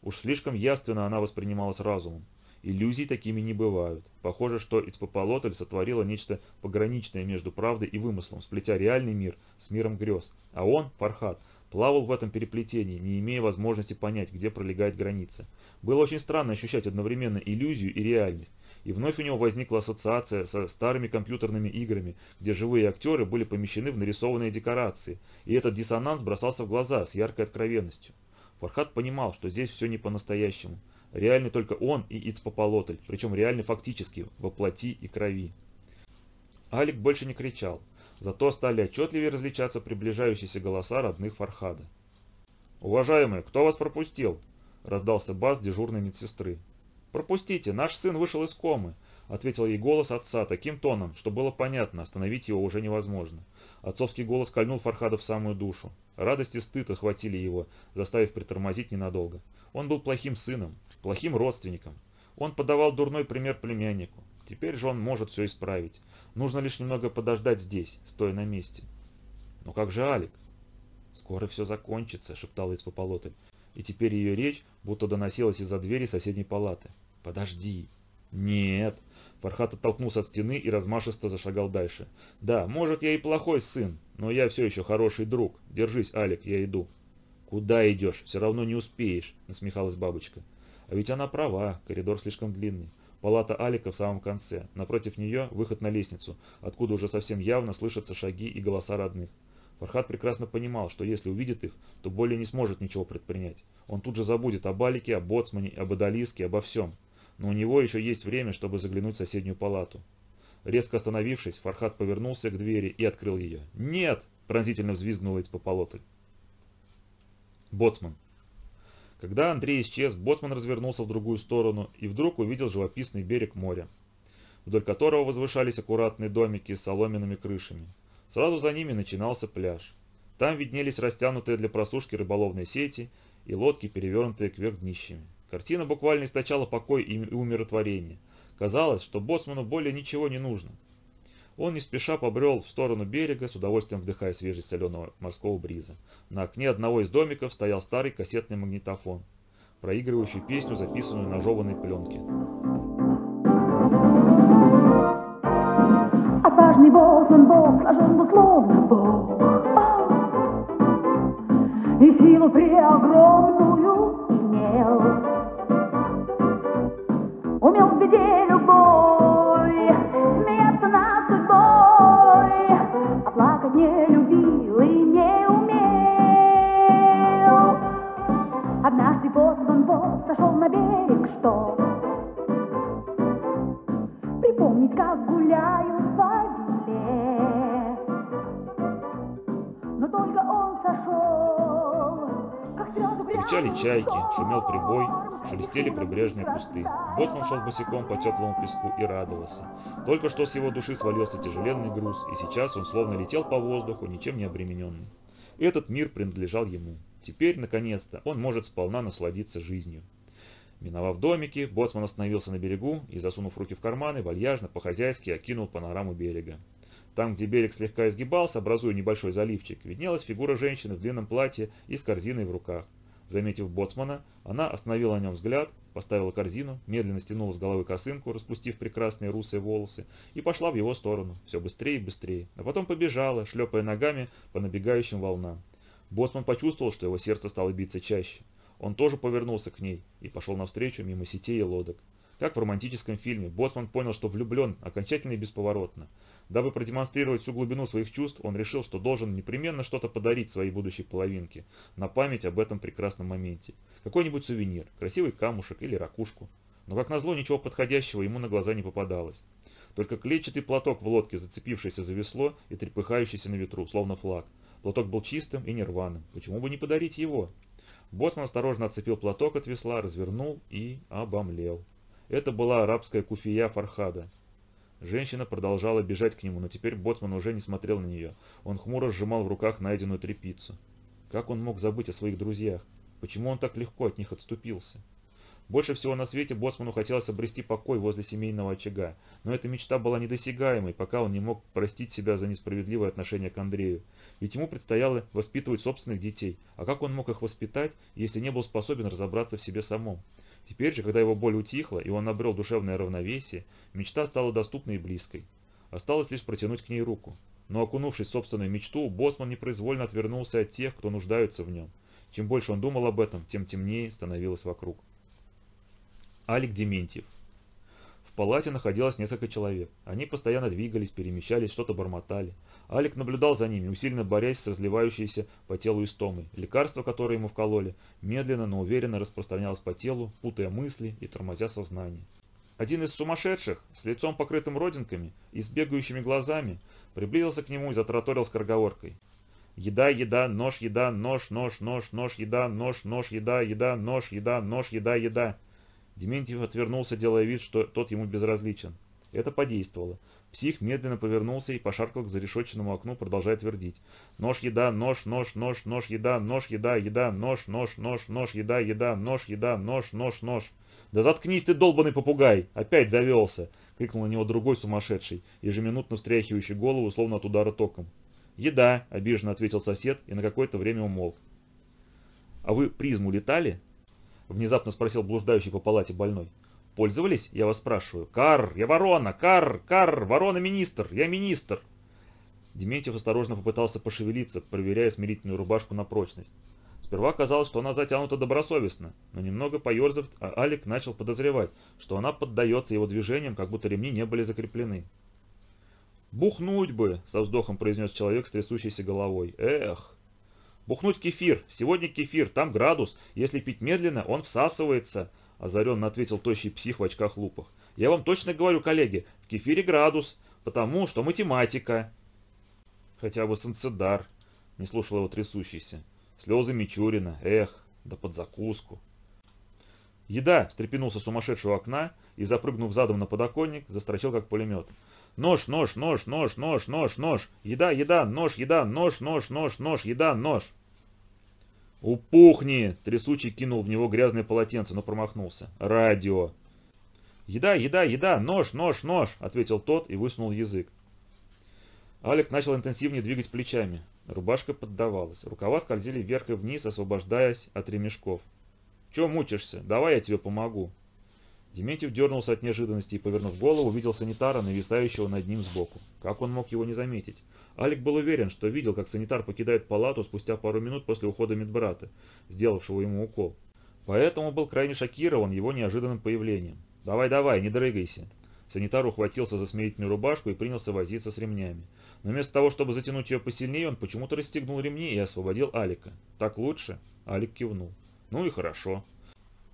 Уж слишком яственно она воспринималась разумом. Иллюзий такими не бывают. Похоже, что Ицпополотль сотворила нечто пограничное между правдой и вымыслом, сплетя реальный мир с миром грез. А он, Фархат, плавал в этом переплетении, не имея возможности понять, где пролегает граница. Было очень странно ощущать одновременно иллюзию и реальность. И вновь у него возникла ассоциация со старыми компьютерными играми, где живые актеры были помещены в нарисованные декорации, и этот диссонанс бросался в глаза с яркой откровенностью. Фархат понимал, что здесь все не по-настоящему. Реальный только он и Ицпополотль, причем реальный фактически, во плоти и крови. Алик больше не кричал, зато стали отчетливее различаться приближающиеся голоса родных Фархада. «Уважаемые, кто вас пропустил?» – раздался бас дежурной медсестры. «Пропустите, наш сын вышел из комы», – ответил ей голос отца таким тоном, что было понятно, остановить его уже невозможно. Отцовский голос кольнул Фархада в самую душу. Радость и стыд охватили его, заставив притормозить ненадолго. Он был плохим сыном, плохим родственником. Он подавал дурной пример племяннику. Теперь же он может все исправить. Нужно лишь немного подождать здесь, стоя на месте. Но как же Алик? Скоро все закончится, шептал Ицпополотль. и теперь ее речь будто доносилась из-за двери соседней палаты. «Подожди!» «Нет!» Фархат оттолкнулся от стены и размашисто зашагал дальше. «Да, может, я и плохой сын, но я все еще хороший друг. Держись, Алик, я иду». «Куда идешь? Все равно не успеешь», — насмехалась бабочка. А ведь она права, коридор слишком длинный. Палата Алика в самом конце. Напротив нее выход на лестницу, откуда уже совсем явно слышатся шаги и голоса родных. Фархат прекрасно понимал, что если увидит их, то более не сможет ничего предпринять. Он тут же забудет об Алике, о Боцмане, об Адалиске, обо всем. Но у него еще есть время, чтобы заглянуть в соседнюю палату. Резко остановившись, Фархат повернулся к двери и открыл ее. «Нет!» – пронзительно взвизгнула из пополотль. Боцман. Когда Андрей исчез, Боцман развернулся в другую сторону и вдруг увидел живописный берег моря, вдоль которого возвышались аккуратные домики с соломенными крышами. Сразу за ними начинался пляж. Там виднелись растянутые для просушки рыболовные сети и лодки, перевернутые кверх днищами. Картина буквально источала покой и умиротворение. Казалось, что Боцману более ничего не нужно. Он не спеша побрел в сторону берега, с удовольствием вдыхая свежесть соленого морского бриза. На окне одного из домиков стоял старый кассетный магнитофон, проигрывающий песню, записанную на жеванной пленке. Отважный боцман Бог сложен словно Кричали чайки, шумел прибой, шелестели прибрежные кусты. Боцман шел босиком по теплому песку и радовался. Только что с его души свалился тяжеленный груз, и сейчас он словно летел по воздуху, ничем не обремененный. Этот мир принадлежал ему. Теперь, наконец-то, он может сполна насладиться жизнью. Миновав домики, боцман остановился на берегу и, засунув руки в карманы, вальяжно, по-хозяйски окинул панораму берега. Там, где берег слегка изгибался, образуя небольшой заливчик, виднелась фигура женщины в длинном платье и с корзиной в руках. Заметив боцмана, она остановила на нем взгляд, поставила корзину, медленно стянула с головы косынку, распустив прекрасные русые волосы, и пошла в его сторону, все быстрее и быстрее, а потом побежала, шлепая ногами по набегающим волнам. Боцман почувствовал, что его сердце стало биться чаще. Он тоже повернулся к ней и пошел навстречу мимо сетей и лодок. Как в романтическом фильме, Боцман понял, что влюблен окончательно и бесповоротно. Дабы продемонстрировать всю глубину своих чувств, он решил, что должен непременно что-то подарить своей будущей половинке, на память об этом прекрасном моменте. Какой-нибудь сувенир, красивый камушек или ракушку. Но как назло, ничего подходящего ему на глаза не попадалось. Только клетчатый платок в лодке, зацепившийся за весло и трепыхающийся на ветру, словно флаг. Платок был чистым и нерваным. Почему бы не подарить его? Боцман осторожно отцепил платок от весла, развернул и обомлел. Это была арабская куфия Фархада. Женщина продолжала бежать к нему, но теперь Боцман уже не смотрел на нее. Он хмуро сжимал в руках найденную трепицу. Как он мог забыть о своих друзьях? Почему он так легко от них отступился? Больше всего на свете Боцману хотелось обрести покой возле семейного очага, но эта мечта была недосягаемой, пока он не мог простить себя за несправедливое отношение к Андрею. Ведь ему предстояло воспитывать собственных детей, а как он мог их воспитать, если не был способен разобраться в себе самом? Теперь же, когда его боль утихла и он обрел душевное равновесие, мечта стала доступной и близкой. Осталось лишь протянуть к ней руку. Но окунувшись в собственную мечту, Боцман непроизвольно отвернулся от тех, кто нуждается в нем. Чем больше он думал об этом, тем темнее становилось вокруг. Алик Дементьев. В палате находилось несколько человек. Они постоянно двигались, перемещались, что-то бормотали. Алик наблюдал за ними, усиленно борясь с разливающейся по телу истомой. Лекарство, которое ему вкололи, медленно, но уверенно распространялось по телу, путая мысли и тормозя сознание. Один из сумасшедших, с лицом покрытым родинками и с бегающими глазами, приблизился к нему и затраторил скороговоркой. Еда, еда, нож, еда, нож, нож, нож, нож, еда, нож, нож, еда, еда, нож, еда, нож, еда, еда. Дементьев отвернулся, делая вид, что тот ему безразличен. Это подействовало. Псих медленно повернулся и пошаркал к зарешетченному окну, продолжая твердить. Нож, еда, нож, нож, нож, нож, еда, нож, еда, еда, нож, нож, нож, нож, еда, еда, нож, еда, нож, нож, нож. «Да заткнись ты, долбанный попугай! Опять завелся!» — крикнул на него другой сумасшедший, ежеминутно встряхивающий голову, словно от удара током. «Еда!» — обиженно ответил сосед и на какое-то время умолк. А вы призму летали?» Внезапно спросил блуждающий по палате больной. «Пользовались, я вас спрашиваю?» «Кар! Я ворона! Кар! Кар! Ворона-министр! Я министр!» Дементьев осторожно попытался пошевелиться, проверяя смирительную рубашку на прочность. Сперва казалось, что она затянута добросовестно, но немного поерзав, а Алик начал подозревать, что она поддается его движениям, как будто ремни не были закреплены. «Бухнуть бы!» — со вздохом произнес человек с трясущейся головой. «Эх!» «Бухнуть кефир! Сегодня кефир! Там градус! Если пить медленно, он всасывается!» — озаренно ответил тощий псих в очках-лупах. «Я вам точно говорю, коллеги, в кефире градус, потому что математика!» «Хотя бы санцедар!» — не слушал его трясущийся. Слезы Мичурина, эх, да под закуску. «Еда!» — встрепенулся сумасшедший окна и, запрыгнув задом на подоконник, застрочил как пулемет. «Нож, нож, нож, нож, нож, нож, нож! Еда, еда, нож, еда, нож, нож, нож, нож, еда, нож!» «Упухни!» — трясучий кинул в него грязное полотенце, но промахнулся. «Радио!» «Еда, еда, еда! Нож, нож, нож!» — ответил тот и высунул язык. Алик начал интенсивнее двигать плечами. Рубашка поддавалась. Рукава скользили вверх и вниз, освобождаясь от ремешков. «Че мучишься? Давай я тебе помогу». Дементьев дернулся от неожиданности и, повернув голову, увидел санитара, нависающего над ним сбоку. Как он мог его не заметить? Алик был уверен, что видел, как санитар покидает палату спустя пару минут после ухода медбрата, сделавшего ему укол. Поэтому был крайне шокирован его неожиданным появлением. «Давай, давай, не дрыгайся». Санитар ухватился за смирительную рубашку и принялся возиться с ремнями. Но вместо того, чтобы затянуть ее посильнее, он почему-то расстегнул ремни и освободил Алика. «Так лучше?» Алик кивнул. «Ну и хорошо».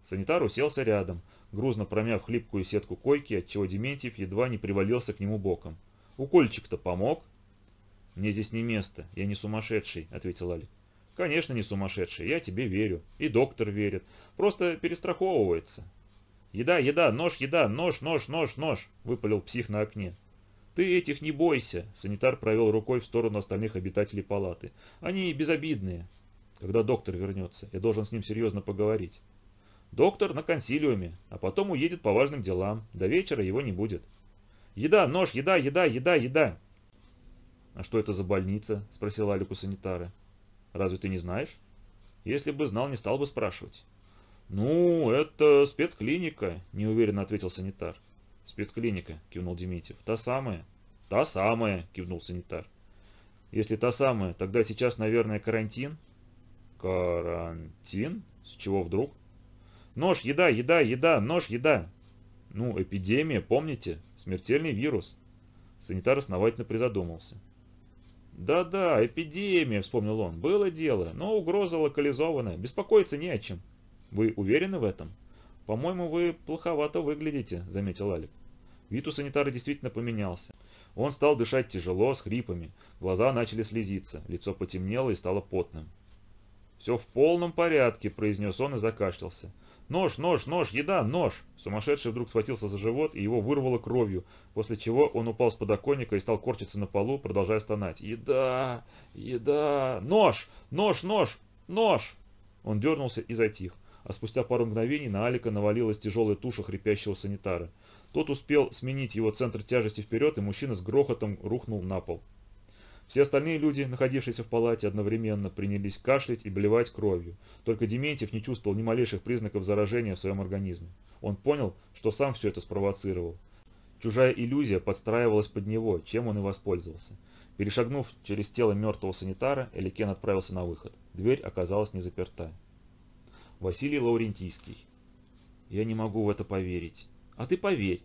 Санитар уселся рядом, грузно промяв хлипкую сетку койки, отчего Дементьев едва не привалился к нему боком. «Укольчик-то помог?» «Мне здесь не место, я не сумасшедший», — ответил Алик. «Конечно не сумасшедший, я тебе верю. И доктор верит. Просто перестраховывается». «Еда, еда, нож, еда, нож, нож, нож, нож», — выпалил псих на окне. «Ты этих не бойся», — санитар провел рукой в сторону остальных обитателей палаты. «Они безобидные. Когда доктор вернется, я должен с ним серьезно поговорить». «Доктор на консилиуме, а потом уедет по важным делам. До вечера его не будет». «Еда, нож, еда, еда, еда, еда!» «А что это за больница?» — спросил Алик у санитара. «Разве ты не знаешь?» «Если бы знал, не стал бы спрашивать». «Ну, это спецклиника», — неуверенно ответил санитар. «Спецклиника», — кивнул Дементьев. «Та самая?» «Та самая», — кивнул санитар. «Если та самая, тогда сейчас, наверное, карантин?» «Карантин? С чего вдруг?» «Нож, еда, еда, еда, нож, еда!» «Ну, эпидемия, помните? Смертельный вирус». Санитар основательно призадумался. «Да-да, эпидемия», — вспомнил он. «Было дело, но угроза локализована. Беспокоиться не о чем». «Вы уверены в этом?» «По-моему, вы плоховато выглядите», — заметил Алик. Вид у санитара действительно поменялся. Он стал дышать тяжело, с хрипами, глаза начали слезиться, лицо потемнело и стало потным. «Все в полном порядке», — произнес он и закашлялся. «Нож, нож, нож, еда, нож!» Сумасшедший вдруг схватился за живот, и его вырвало кровью, после чего он упал с подоконника и стал корчиться на полу, продолжая стонать. «Еда! Еда! Нож! Нож! Нож! Нож!» Он дернулся и затих а спустя пару мгновений на Алика навалилась тяжелая туша хрипящего санитара. Тот успел сменить его центр тяжести вперед, и мужчина с грохотом рухнул на пол. Все остальные люди, находившиеся в палате, одновременно принялись кашлять и блевать кровью. Только Дементьев не чувствовал ни малейших признаков заражения в своем организме. Он понял, что сам все это спровоцировал. Чужая иллюзия подстраивалась под него, чем он и воспользовался. Перешагнув через тело мертвого санитара, Эликен отправился на выход. Дверь оказалась не заперта. Василий Лаурентийский. Я не могу в это поверить. А ты поверь.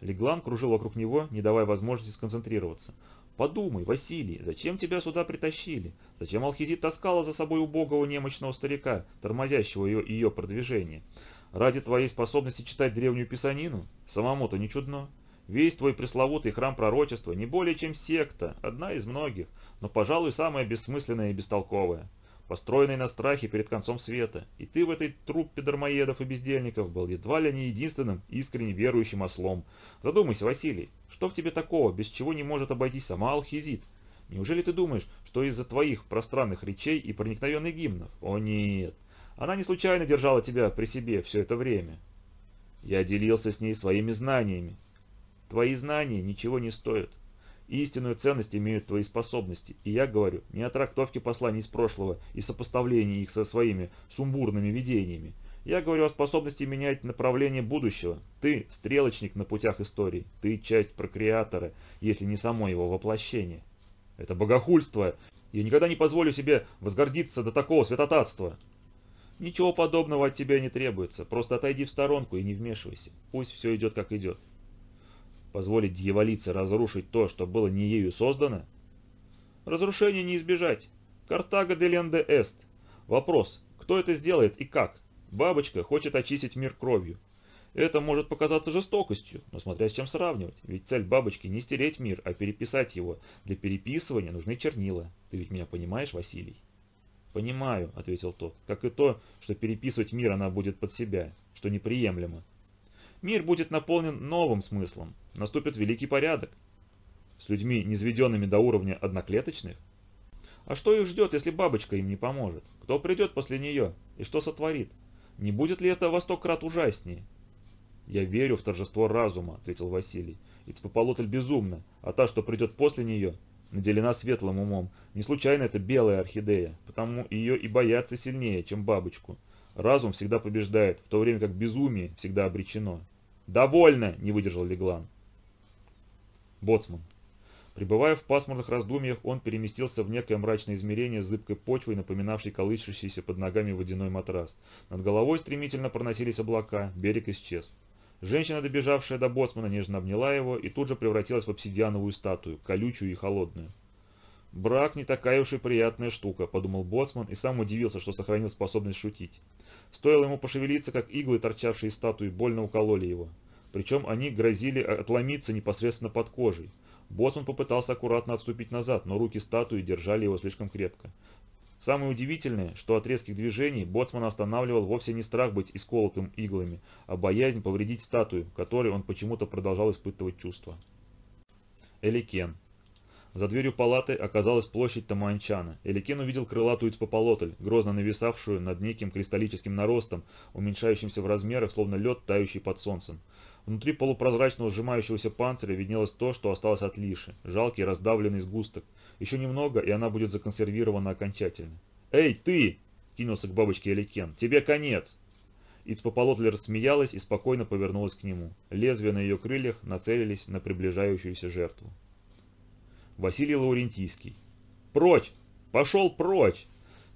Леглан кружил вокруг него, не давая возможности сконцентрироваться. Подумай, Василий, зачем тебя сюда притащили? Зачем Алхизит таскала за собой убогого немощного старика, тормозящего ее, ее продвижение? Ради твоей способности читать древнюю писанину? Самому-то не чудно. Весь твой пресловутый храм пророчества не более чем секта, одна из многих, но, пожалуй, самая бессмысленная и бестолковая построенный на страхе перед концом света, и ты в этой труппе дармоедов и бездельников был едва ли не единственным искренне верующим ослом. Задумайся, Василий, что в тебе такого, без чего не может обойтись сама Алхизит? Неужели ты думаешь, что из-за твоих пространных речей и проникновенных гимнов? О нет, она не случайно держала тебя при себе все это время. Я делился с ней своими знаниями. Твои знания ничего не стоят. Истинную ценность имеют твои способности, и я говорю не о трактовке посланий из прошлого и сопоставлении их со своими сумбурными видениями. Я говорю о способности менять направление будущего. Ты – стрелочник на путях истории, ты – часть прокреатора, если не само его воплощение. Это богохульство. Я никогда не позволю себе возгордиться до такого святотатства. Ничего подобного от тебя не требуется, просто отойди в сторонку и не вмешивайся. Пусть все идет как идет позволить дьяволице разрушить то, что было не ею создано? Разрушение не избежать. Картага де ленде эст. Вопрос, кто это сделает и как? Бабочка хочет очистить мир кровью. Это может показаться жестокостью, но смотря с чем сравнивать. Ведь цель бабочки не стереть мир, а переписать его. Для переписывания нужны чернила. Ты ведь меня понимаешь, Василий? «Понимаю», — ответил тот, — «как и то, что переписывать мир она будет под себя, что неприемлемо. Мир будет наполнен новым смыслом, наступит великий порядок. С людьми, низведенными до уровня одноклеточных? А что их ждет, если бабочка им не поможет? Кто придет после нее? И что сотворит? Не будет ли это во сто крат ужаснее? «Я верю в торжество разума», — ответил Василий. «Ицпополотль безумна, а та, что придет после нее, наделена светлым умом. Не случайно это белая орхидея, потому ее и боятся сильнее, чем бабочку. Разум всегда побеждает, в то время как безумие всегда обречено». «Довольно!» — не выдержал Леглан. Боцман. Прибывая в пасмурных раздумьях, он переместился в некое мрачное измерение с зыбкой почвой, напоминавшей колышущийся под ногами водяной матрас. Над головой стремительно проносились облака, берег исчез. Женщина, добежавшая до боцмана, нежно обняла его и тут же превратилась в обсидиановую статую, колючую и холодную. «Брак не такая уж и приятная штука», — подумал боцман и сам удивился, что сохранил способность шутить. Стоило ему пошевелиться, как иглы, торчавшие из статуи, больно укололи его. Причем они грозили отломиться непосредственно под кожей. Боссман попытался аккуратно отступить назад, но руки статуи держали его слишком крепко. Самое удивительное, что от резких движений Боцман останавливал вовсе не страх быть исколотым иглами, а боязнь повредить статую, которой он почему-то продолжал испытывать чувства. Эликен. За дверью палаты оказалась площадь Таманчана. Эликен увидел крылатую цпополотль, грозно нависавшую над неким кристаллическим наростом, уменьшающимся в размерах, словно лед, тающий под солнцем. Внутри полупрозрачного сжимающегося панциря виднелось то, что осталось от Лиши, жалкий раздавленный сгусток. Еще немного, и она будет законсервирована окончательно. «Эй, ты!» – кинулся к бабочке Эликен. «Тебе конец!» Ицпополотля рассмеялась и спокойно повернулась к нему. Лезвия на ее крыльях нацелились на приближающуюся жертву. Василий Лаурентийский. «Прочь! Пошел прочь!»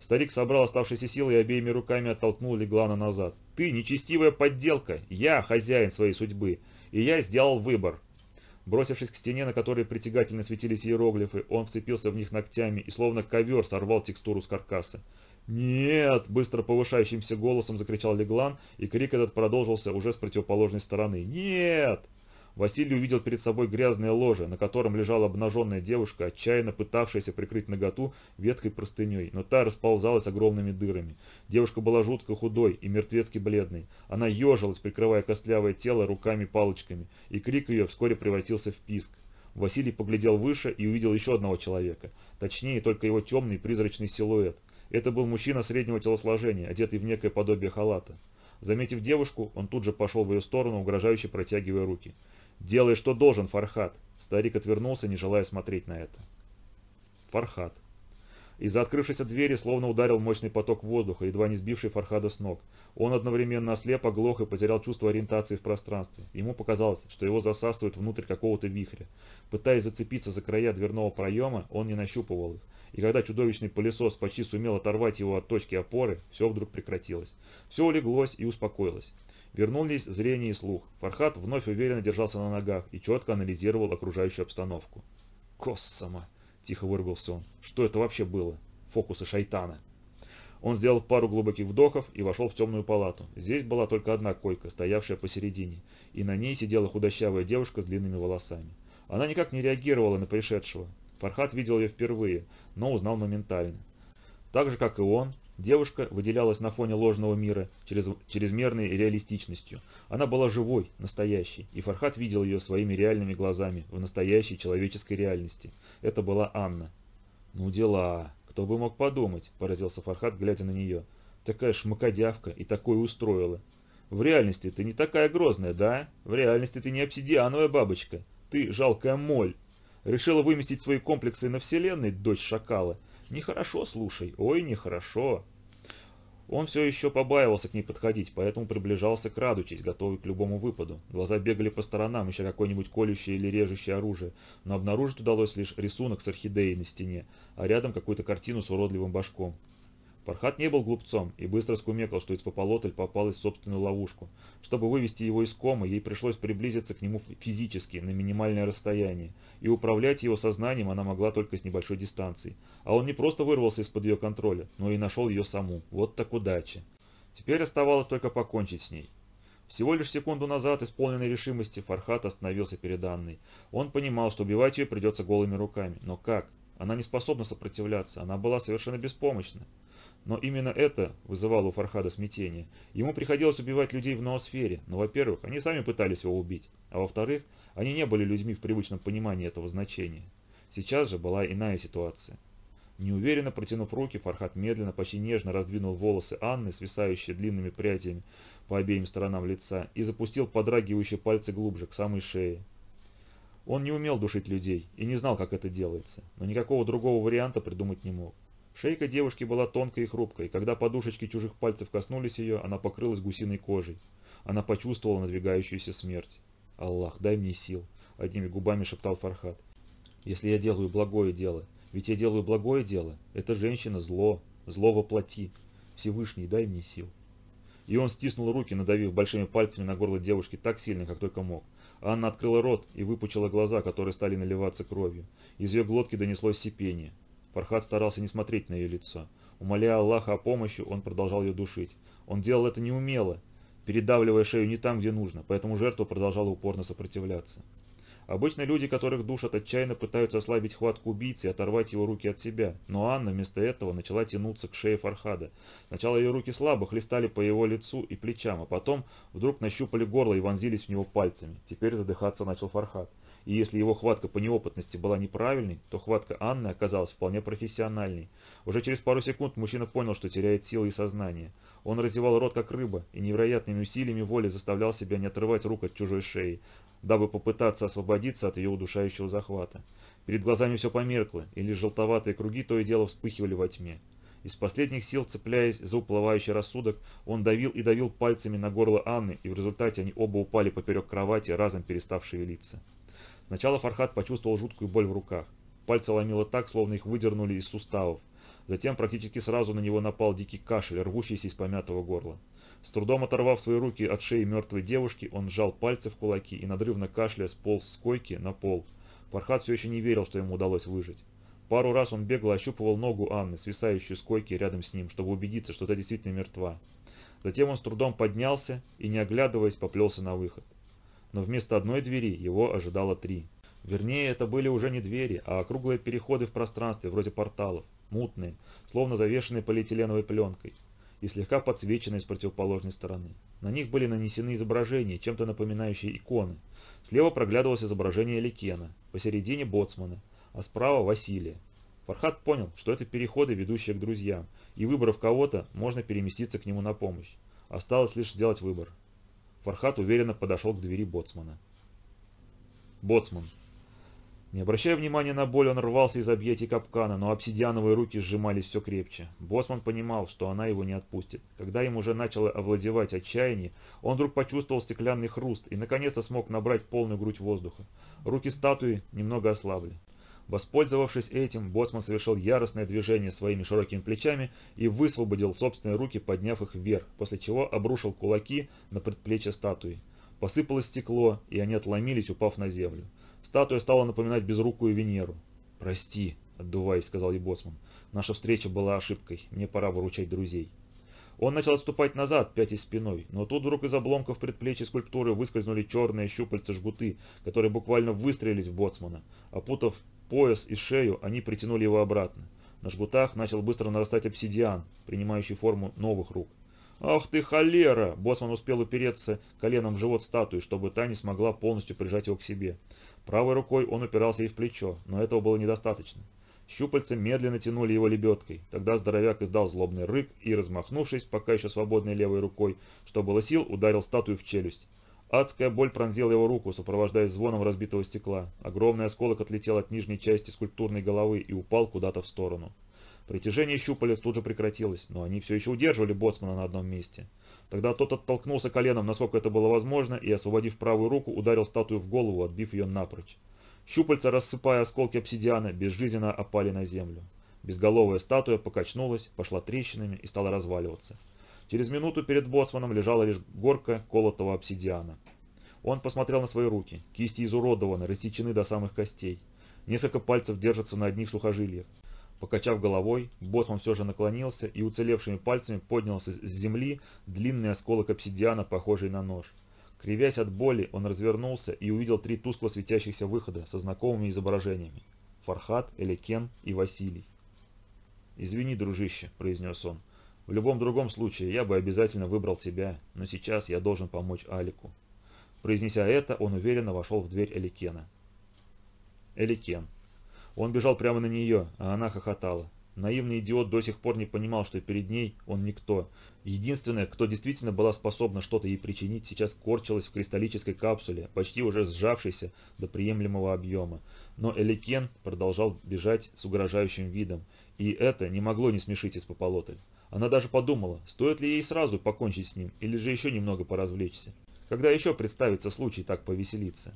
Старик собрал оставшиеся силы и обеими руками оттолкнул Леглана назад. «Ты нечестивая подделка! Я хозяин своей судьбы, и я сделал выбор!» Бросившись к стене, на которой притягательно светились иероглифы, он вцепился в них ногтями и словно ковер сорвал текстуру с каркаса. «Нет!» – быстро повышающимся голосом закричал Леглан, и крик этот продолжился уже с противоположной стороны. «Нет!» Василий увидел перед собой грязное ложе, на котором лежала обнаженная девушка, отчаянно пытавшаяся прикрыть наготу веткой простыней, но та расползалась огромными дырами. Девушка была жутко худой и мертвецки бледной. Она ежилась, прикрывая костлявое тело руками-палочками, и крик ее вскоре превратился в писк. Василий поглядел выше и увидел еще одного человека, точнее только его темный призрачный силуэт. Это был мужчина среднего телосложения, одетый в некое подобие халата. Заметив девушку, он тут же пошел в ее сторону, угрожающе протягивая руки. «Делай, что должен, Фархат!» Старик отвернулся, не желая смотреть на это. Фархат. Из-за открывшейся двери словно ударил мощный поток воздуха, едва не сбивший Фархада с ног. Он одновременно ослеп, оглох и потерял чувство ориентации в пространстве. Ему показалось, что его засасывают внутрь какого-то вихря. Пытаясь зацепиться за края дверного проема, он не нащупывал их. И когда чудовищный пылесос почти сумел оторвать его от точки опоры, все вдруг прекратилось. Все улеглось и успокоилось. Вернулись зрение и слух. Фархат вновь уверенно держался на ногах и четко анализировал окружающую обстановку. «Коссама!» – тихо выругался он. «Что это вообще было? Фокусы шайтана!» Он сделал пару глубоких вдохов и вошел в темную палату. Здесь была только одна койка, стоявшая посередине, и на ней сидела худощавая девушка с длинными волосами. Она никак не реагировала на пришедшего. Фархат видел ее впервые, но узнал моментально. Так же, как и он, Девушка выделялась на фоне ложного мира через, чрезмерной реалистичностью. Она была живой, настоящей, и Фархат видел ее своими реальными глазами в настоящей человеческой реальности. Это была Анна. «Ну дела, кто бы мог подумать», – поразился Фархат, глядя на нее. «Такая шмакодявка и такое устроила. В реальности ты не такая грозная, да? В реальности ты не обсидиановая бабочка. Ты жалкая моль. Решила выместить свои комплексы на вселенной, дочь шакала? Нехорошо, слушай, ой, нехорошо. Он все еще побаивался к ней подходить, поэтому приближался крадучись, готовый к любому выпаду. Глаза бегали по сторонам, ища какое-нибудь колющее или режущее оружие, но обнаружить удалось лишь рисунок с орхидеей на стене, а рядом какую-то картину с уродливым башком. Фархат не был глупцом и быстро скумекал, что Ицпополотль попалась в собственную ловушку. Чтобы вывести его из комы, ей пришлось приблизиться к нему физически, на минимальное расстояние, и управлять его сознанием она могла только с небольшой дистанции. А он не просто вырвался из-под ее контроля, но и нашел ее саму. Вот так удача. Теперь оставалось только покончить с ней. Всего лишь секунду назад, исполненной решимости, Фархат остановился перед Анной. Он понимал, что убивать ее придется голыми руками. Но как? Она не способна сопротивляться, она была совершенно беспомощна. Но именно это вызывало у Фархада смятение. Ему приходилось убивать людей в ноосфере, но, во-первых, они сами пытались его убить, а во-вторых, они не были людьми в привычном понимании этого значения. Сейчас же была иная ситуация. Неуверенно протянув руки, Фархад медленно, почти нежно раздвинул волосы Анны, свисающие длинными прядями по обеим сторонам лица, и запустил подрагивающие пальцы глубже, к самой шее. Он не умел душить людей и не знал, как это делается, но никакого другого варианта придумать не мог. Шейка девушки была тонкой и хрупкой, когда подушечки чужих пальцев коснулись ее, она покрылась гусиной кожей. Она почувствовала надвигающуюся смерть. «Аллах, дай мне сил», — одними губами шептал Фархат. «Если я делаю благое дело, ведь я делаю благое дело, эта женщина зло, зло воплоти. Всевышний, дай мне сил». И он стиснул руки, надавив большими пальцами на горло девушки так сильно, как только мог. Анна открыла рот и выпучила глаза, которые стали наливаться кровью. Из ее глотки донеслось сипение. Фархад старался не смотреть на ее лицо. Умоляя Аллаха о помощи, он продолжал ее душить. Он делал это неумело, передавливая шею не там, где нужно, поэтому жертва продолжала упорно сопротивляться. Обычно люди, которых душат, отчаянно пытаются ослабить хватку убийцы и оторвать его руки от себя, но Анна вместо этого начала тянуться к шее Фархада. Сначала ее руки слабо хлестали по его лицу и плечам, а потом вдруг нащупали горло и вонзились в него пальцами. Теперь задыхаться начал Фархад и если его хватка по неопытности была неправильной, то хватка Анны оказалась вполне профессиональной. Уже через пару секунд мужчина понял, что теряет силы и сознание. Он разевал рот как рыба и невероятными усилиями воли заставлял себя не отрывать рук от чужой шеи, дабы попытаться освободиться от ее удушающего захвата. Перед глазами все померкло, и лишь желтоватые круги то и дело вспыхивали во тьме. Из последних сил, цепляясь за уплывающий рассудок, он давил и давил пальцами на горло Анны, и в результате они оба упали поперек кровати, разом перестав шевелиться. Сначала Фархат почувствовал жуткую боль в руках. Пальцы ломило так, словно их выдернули из суставов. Затем практически сразу на него напал дикий кашель, рвущийся из помятого горла. С трудом оторвав свои руки от шеи мертвой девушки, он сжал пальцы в кулаки и надрывно кашляя сполз с койки на пол. Фархат все еще не верил, что ему удалось выжить. Пару раз он бегло ощупывал ногу Анны, свисающую с койки рядом с ним, чтобы убедиться, что та действительно мертва. Затем он с трудом поднялся и, не оглядываясь, поплелся на выход но вместо одной двери его ожидало три. Вернее, это были уже не двери, а округлые переходы в пространстве, вроде порталов, мутные, словно завешенные полиэтиленовой пленкой, и слегка подсвеченные с противоположной стороны. На них были нанесены изображения, чем-то напоминающие иконы. Слева проглядывалось изображение Ликена, посередине Боцмана, а справа Василия. Фархат понял, что это переходы, ведущие к друзьям, и выбрав кого-то, можно переместиться к нему на помощь. Осталось лишь сделать выбор. Фархат уверенно подошел к двери боцмана. Боцман. Не обращая внимания на боль, он рвался из объятий капкана, но обсидиановые руки сжимались все крепче. Боцман понимал, что она его не отпустит. Когда им уже начало овладевать отчаяние, он вдруг почувствовал стеклянный хруст и наконец-то смог набрать полную грудь воздуха. Руки статуи немного ослабли. Воспользовавшись этим, боцман совершил яростное движение своими широкими плечами и высвободил собственные руки, подняв их вверх, после чего обрушил кулаки на предплечье статуи. Посыпалось стекло, и они отломились, упав на землю. Статуя стала напоминать безрукую Венеру. «Прости», — отдуваясь, сказал ей боцман. «Наша встреча была ошибкой, мне пора выручать друзей». Он начал отступать назад, пятясь спиной, но тут вдруг из обломков предплечья скульптуры выскользнули черные щупальца-жгуты, которые буквально выстрелились в боцмана, опутав пояс и шею, они притянули его обратно. На жгутах начал быстро нарастать обсидиан, принимающий форму новых рук. «Ах ты холера!» Боссман успел упереться коленом в живот статуи, чтобы та не смогла полностью прижать его к себе. Правой рукой он упирался ей в плечо, но этого было недостаточно. Щупальца медленно тянули его лебедкой. Тогда здоровяк издал злобный рык и, размахнувшись, пока еще свободной левой рукой, что было сил, ударил статую в челюсть. Адская боль пронзила его руку, сопровождаясь звоном разбитого стекла. Огромный осколок отлетел от нижней части скульптурной головы и упал куда-то в сторону. Притяжение щупалец тут же прекратилось, но они все еще удерживали боцмана на одном месте. Тогда тот оттолкнулся коленом, насколько это было возможно, и, освободив правую руку, ударил статую в голову, отбив ее напрочь. Щупальца, рассыпая осколки обсидиана, безжизненно опали на землю. Безголовая статуя покачнулась, пошла трещинами и стала разваливаться. Через минуту перед боцманом лежала лишь горка колотого обсидиана. Он посмотрел на свои руки. Кисти изуродованы, рассечены до самых костей. Несколько пальцев держатся на одних сухожилиях. Покачав головой, боцман все же наклонился и уцелевшими пальцами поднялся с земли длинный осколок обсидиана, похожий на нож. Кривясь от боли, он развернулся и увидел три тускло светящихся выхода со знакомыми изображениями. Фархат, Элекен и Василий. «Извини, дружище», — произнес он. В любом другом случае я бы обязательно выбрал тебя, но сейчас я должен помочь Алику. Произнеся это, он уверенно вошел в дверь Эликена. Эликен. Он бежал прямо на нее, а она хохотала. Наивный идиот до сих пор не понимал, что перед ней он никто. Единственное, кто действительно была способна что-то ей причинить, сейчас корчилась в кристаллической капсуле, почти уже сжавшейся до приемлемого объема. Но Эликен продолжал бежать с угрожающим видом, и это не могло не смешить из пополотль. Она даже подумала, стоит ли ей сразу покончить с ним, или же еще немного поразвлечься. Когда еще представится случай так повеселиться?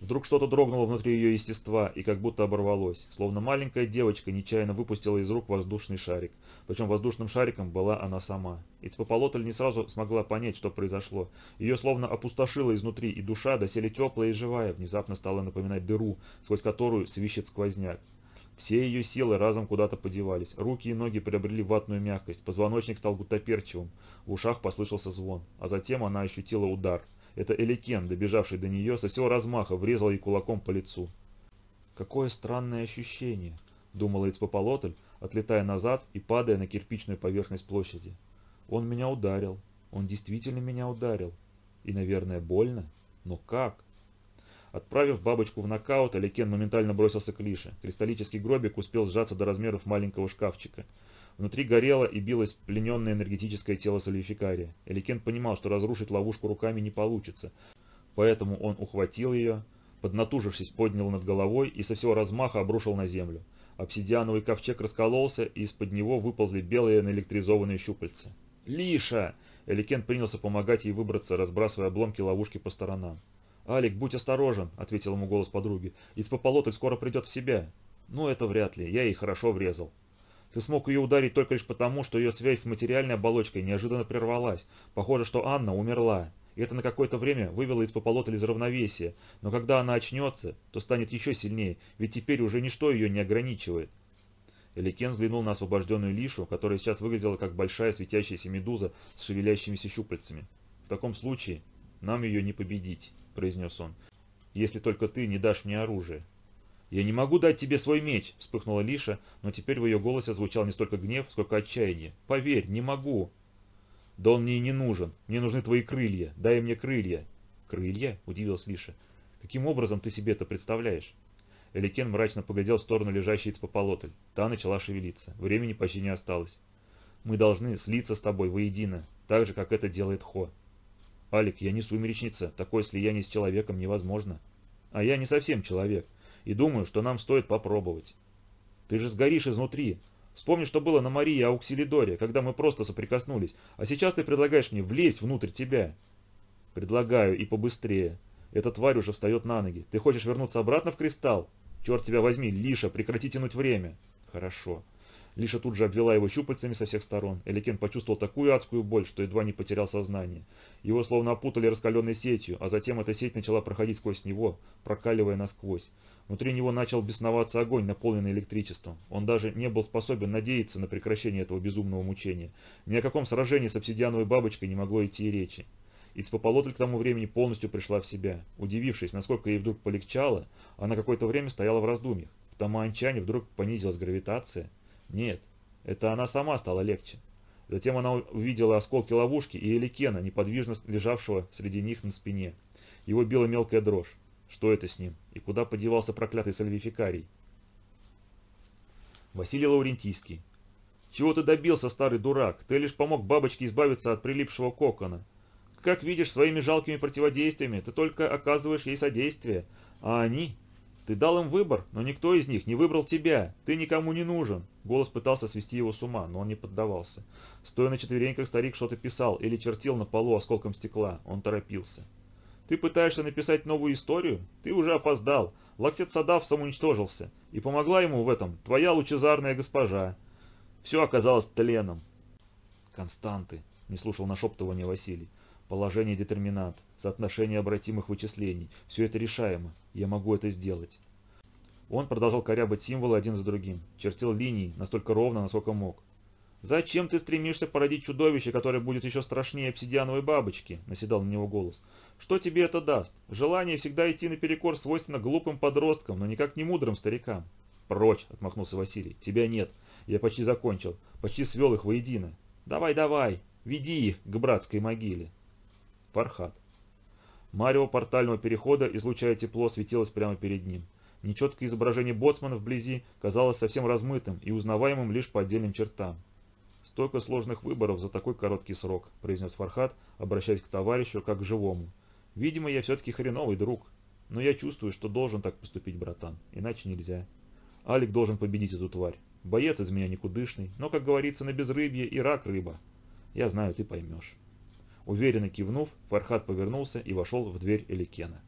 Вдруг что-то дрогнуло внутри ее естества и как будто оборвалось, словно маленькая девочка нечаянно выпустила из рук воздушный шарик. Причем воздушным шариком была она сама. Ицпополотль не сразу смогла понять, что произошло. Ее словно опустошило изнутри, и душа, доселе теплая и живая, внезапно стала напоминать дыру, сквозь которую свищет сквозняк. Все ее силы разом куда-то подевались. Руки и ноги приобрели ватную мягкость, позвоночник стал гутоперчивым, в ушах послышался звон, а затем она ощутила удар. Это Эликен, добежавший до нее, со всего размаха врезал ей кулаком по лицу. «Какое странное ощущение», — думала Ицпополотль, отлетая назад и падая на кирпичную поверхность площади. «Он меня ударил. Он действительно меня ударил. И, наверное, больно. Но как?» Отправив бабочку в нокаут, Аликен моментально бросился к Лише. Кристаллический гробик успел сжаться до размеров маленького шкафчика. Внутри горело и билось плененное энергетическое тело Солификария. Эликен понимал, что разрушить ловушку руками не получится, поэтому он ухватил ее, поднатужившись, поднял над головой и со всего размаха обрушил на землю. Обсидиановый ковчег раскололся, и из-под него выползли белые наэлектризованные щупальца. «Лиша!» Эликен принялся помогать ей выбраться, разбрасывая обломки ловушки по сторонам. «Алик, будь осторожен», — ответил ему голос подруги. «Ицпополотль скоро придет в себя». «Ну, это вряд ли. Я ей хорошо врезал». «Ты смог ее ударить только лишь потому, что ее связь с материальной оболочкой неожиданно прервалась. Похоже, что Анна умерла. И это на какое-то время вывело Ицпополотль из равновесия. Но когда она очнется, то станет еще сильнее, ведь теперь уже ничто ее не ограничивает». Эликен взглянул на освобожденную Лишу, которая сейчас выглядела как большая светящаяся медуза с шевелящимися щупальцами. «В таком случае нам ее не победить». — произнес он. «Если только ты не дашь мне оружие». «Я не могу дать тебе свой меч!» — вспыхнула Лиша, но теперь в ее голосе звучал не столько гнев, сколько отчаяние. «Поверь, не могу!» «Да он мне и не нужен. Мне нужны твои крылья. Дай мне крылья». «Крылья?» — удивилась Лиша. «Каким образом ты себе это представляешь?» Эликен мрачно поглядел в сторону лежащей Цпополотль. Та начала шевелиться. Времени почти не осталось. «Мы должны слиться с тобой воедино, так же, как это делает Хо. «Алик, я не сумеречница, такое слияние с человеком невозможно. А я не совсем человек, и думаю, что нам стоит попробовать. Ты же сгоришь изнутри. Вспомни, что было на Марии Ауксилидоре, когда мы просто соприкоснулись, а сейчас ты предлагаешь мне влезть внутрь тебя». «Предлагаю, и побыстрее. Эта тварь уже встает на ноги. Ты хочешь вернуться обратно в кристалл? Черт тебя возьми, Лиша, прекрати тянуть время». «Хорошо. Лиша тут же обвела его щупальцами со всех сторон. Эликен почувствовал такую адскую боль, что едва не потерял сознание. Его словно опутали раскаленной сетью, а затем эта сеть начала проходить сквозь него, прокаливая насквозь. Внутри него начал бесноваться огонь, наполненный электричеством. Он даже не был способен надеяться на прекращение этого безумного мучения. Ни о каком сражении с обсидиановой бабочкой не могло идти и речи. Ицпополотль к тому времени полностью пришла в себя. Удивившись, насколько ей вдруг полегчало, она какое-то время стояла в раздумьях. В Тамаанчане вдруг понизилась гравитация. Нет, это она сама стала легче. Затем она увидела осколки ловушки и Эликена, неподвижно лежавшего среди них на спине. Его била мелкая дрожь. Что это с ним? И куда подевался проклятый сальвификарий? Василий Лаврентийский. «Чего ты добился, старый дурак? Ты лишь помог бабочке избавиться от прилипшего кокона. как видишь, своими жалкими противодействиями ты только оказываешь ей содействие, а они... Ты дал им выбор, но никто из них не выбрал тебя. Ты никому не нужен. Голос пытался свести его с ума, но он не поддавался. Стоя на четвереньках, старик что-то писал или чертил на полу осколком стекла. Он торопился. Ты пытаешься написать новую историю? Ты уже опоздал. Лактет Садав самоуничтожился. И помогла ему в этом твоя лучезарная госпожа. Все оказалось тленом. Константы, не слушал нашептывания Василий. Положение детерминант, соотношение обратимых вычислений. Все это решаемо. Я могу это сделать. Он продолжал корябать символы один за другим, чертил линии настолько ровно, насколько мог. «Зачем ты стремишься породить чудовище, которое будет еще страшнее обсидиановой бабочки?» – наседал на него голос. «Что тебе это даст? Желание всегда идти наперекор свойственно глупым подросткам, но никак не мудрым старикам». «Прочь!» – отмахнулся Василий. «Тебя нет. Я почти закончил. Почти свел их воедино. Давай, давай, веди их к братской могиле». Фархат. Марево портального перехода, излучая тепло, светилось прямо перед ним. Нечеткое изображение боцмана вблизи казалось совсем размытым и узнаваемым лишь по отдельным чертам. «Столько сложных выборов за такой короткий срок», – произнес Фархат, обращаясь к товарищу как к живому. «Видимо, я все-таки хреновый друг. Но я чувствую, что должен так поступить, братан. Иначе нельзя. Алик должен победить эту тварь. Боец из меня никудышный, но, как говорится, на безрыбье и рак рыба. Я знаю, ты поймешь». Уверенно кивнув, Фархат повернулся и вошел в дверь Эликена.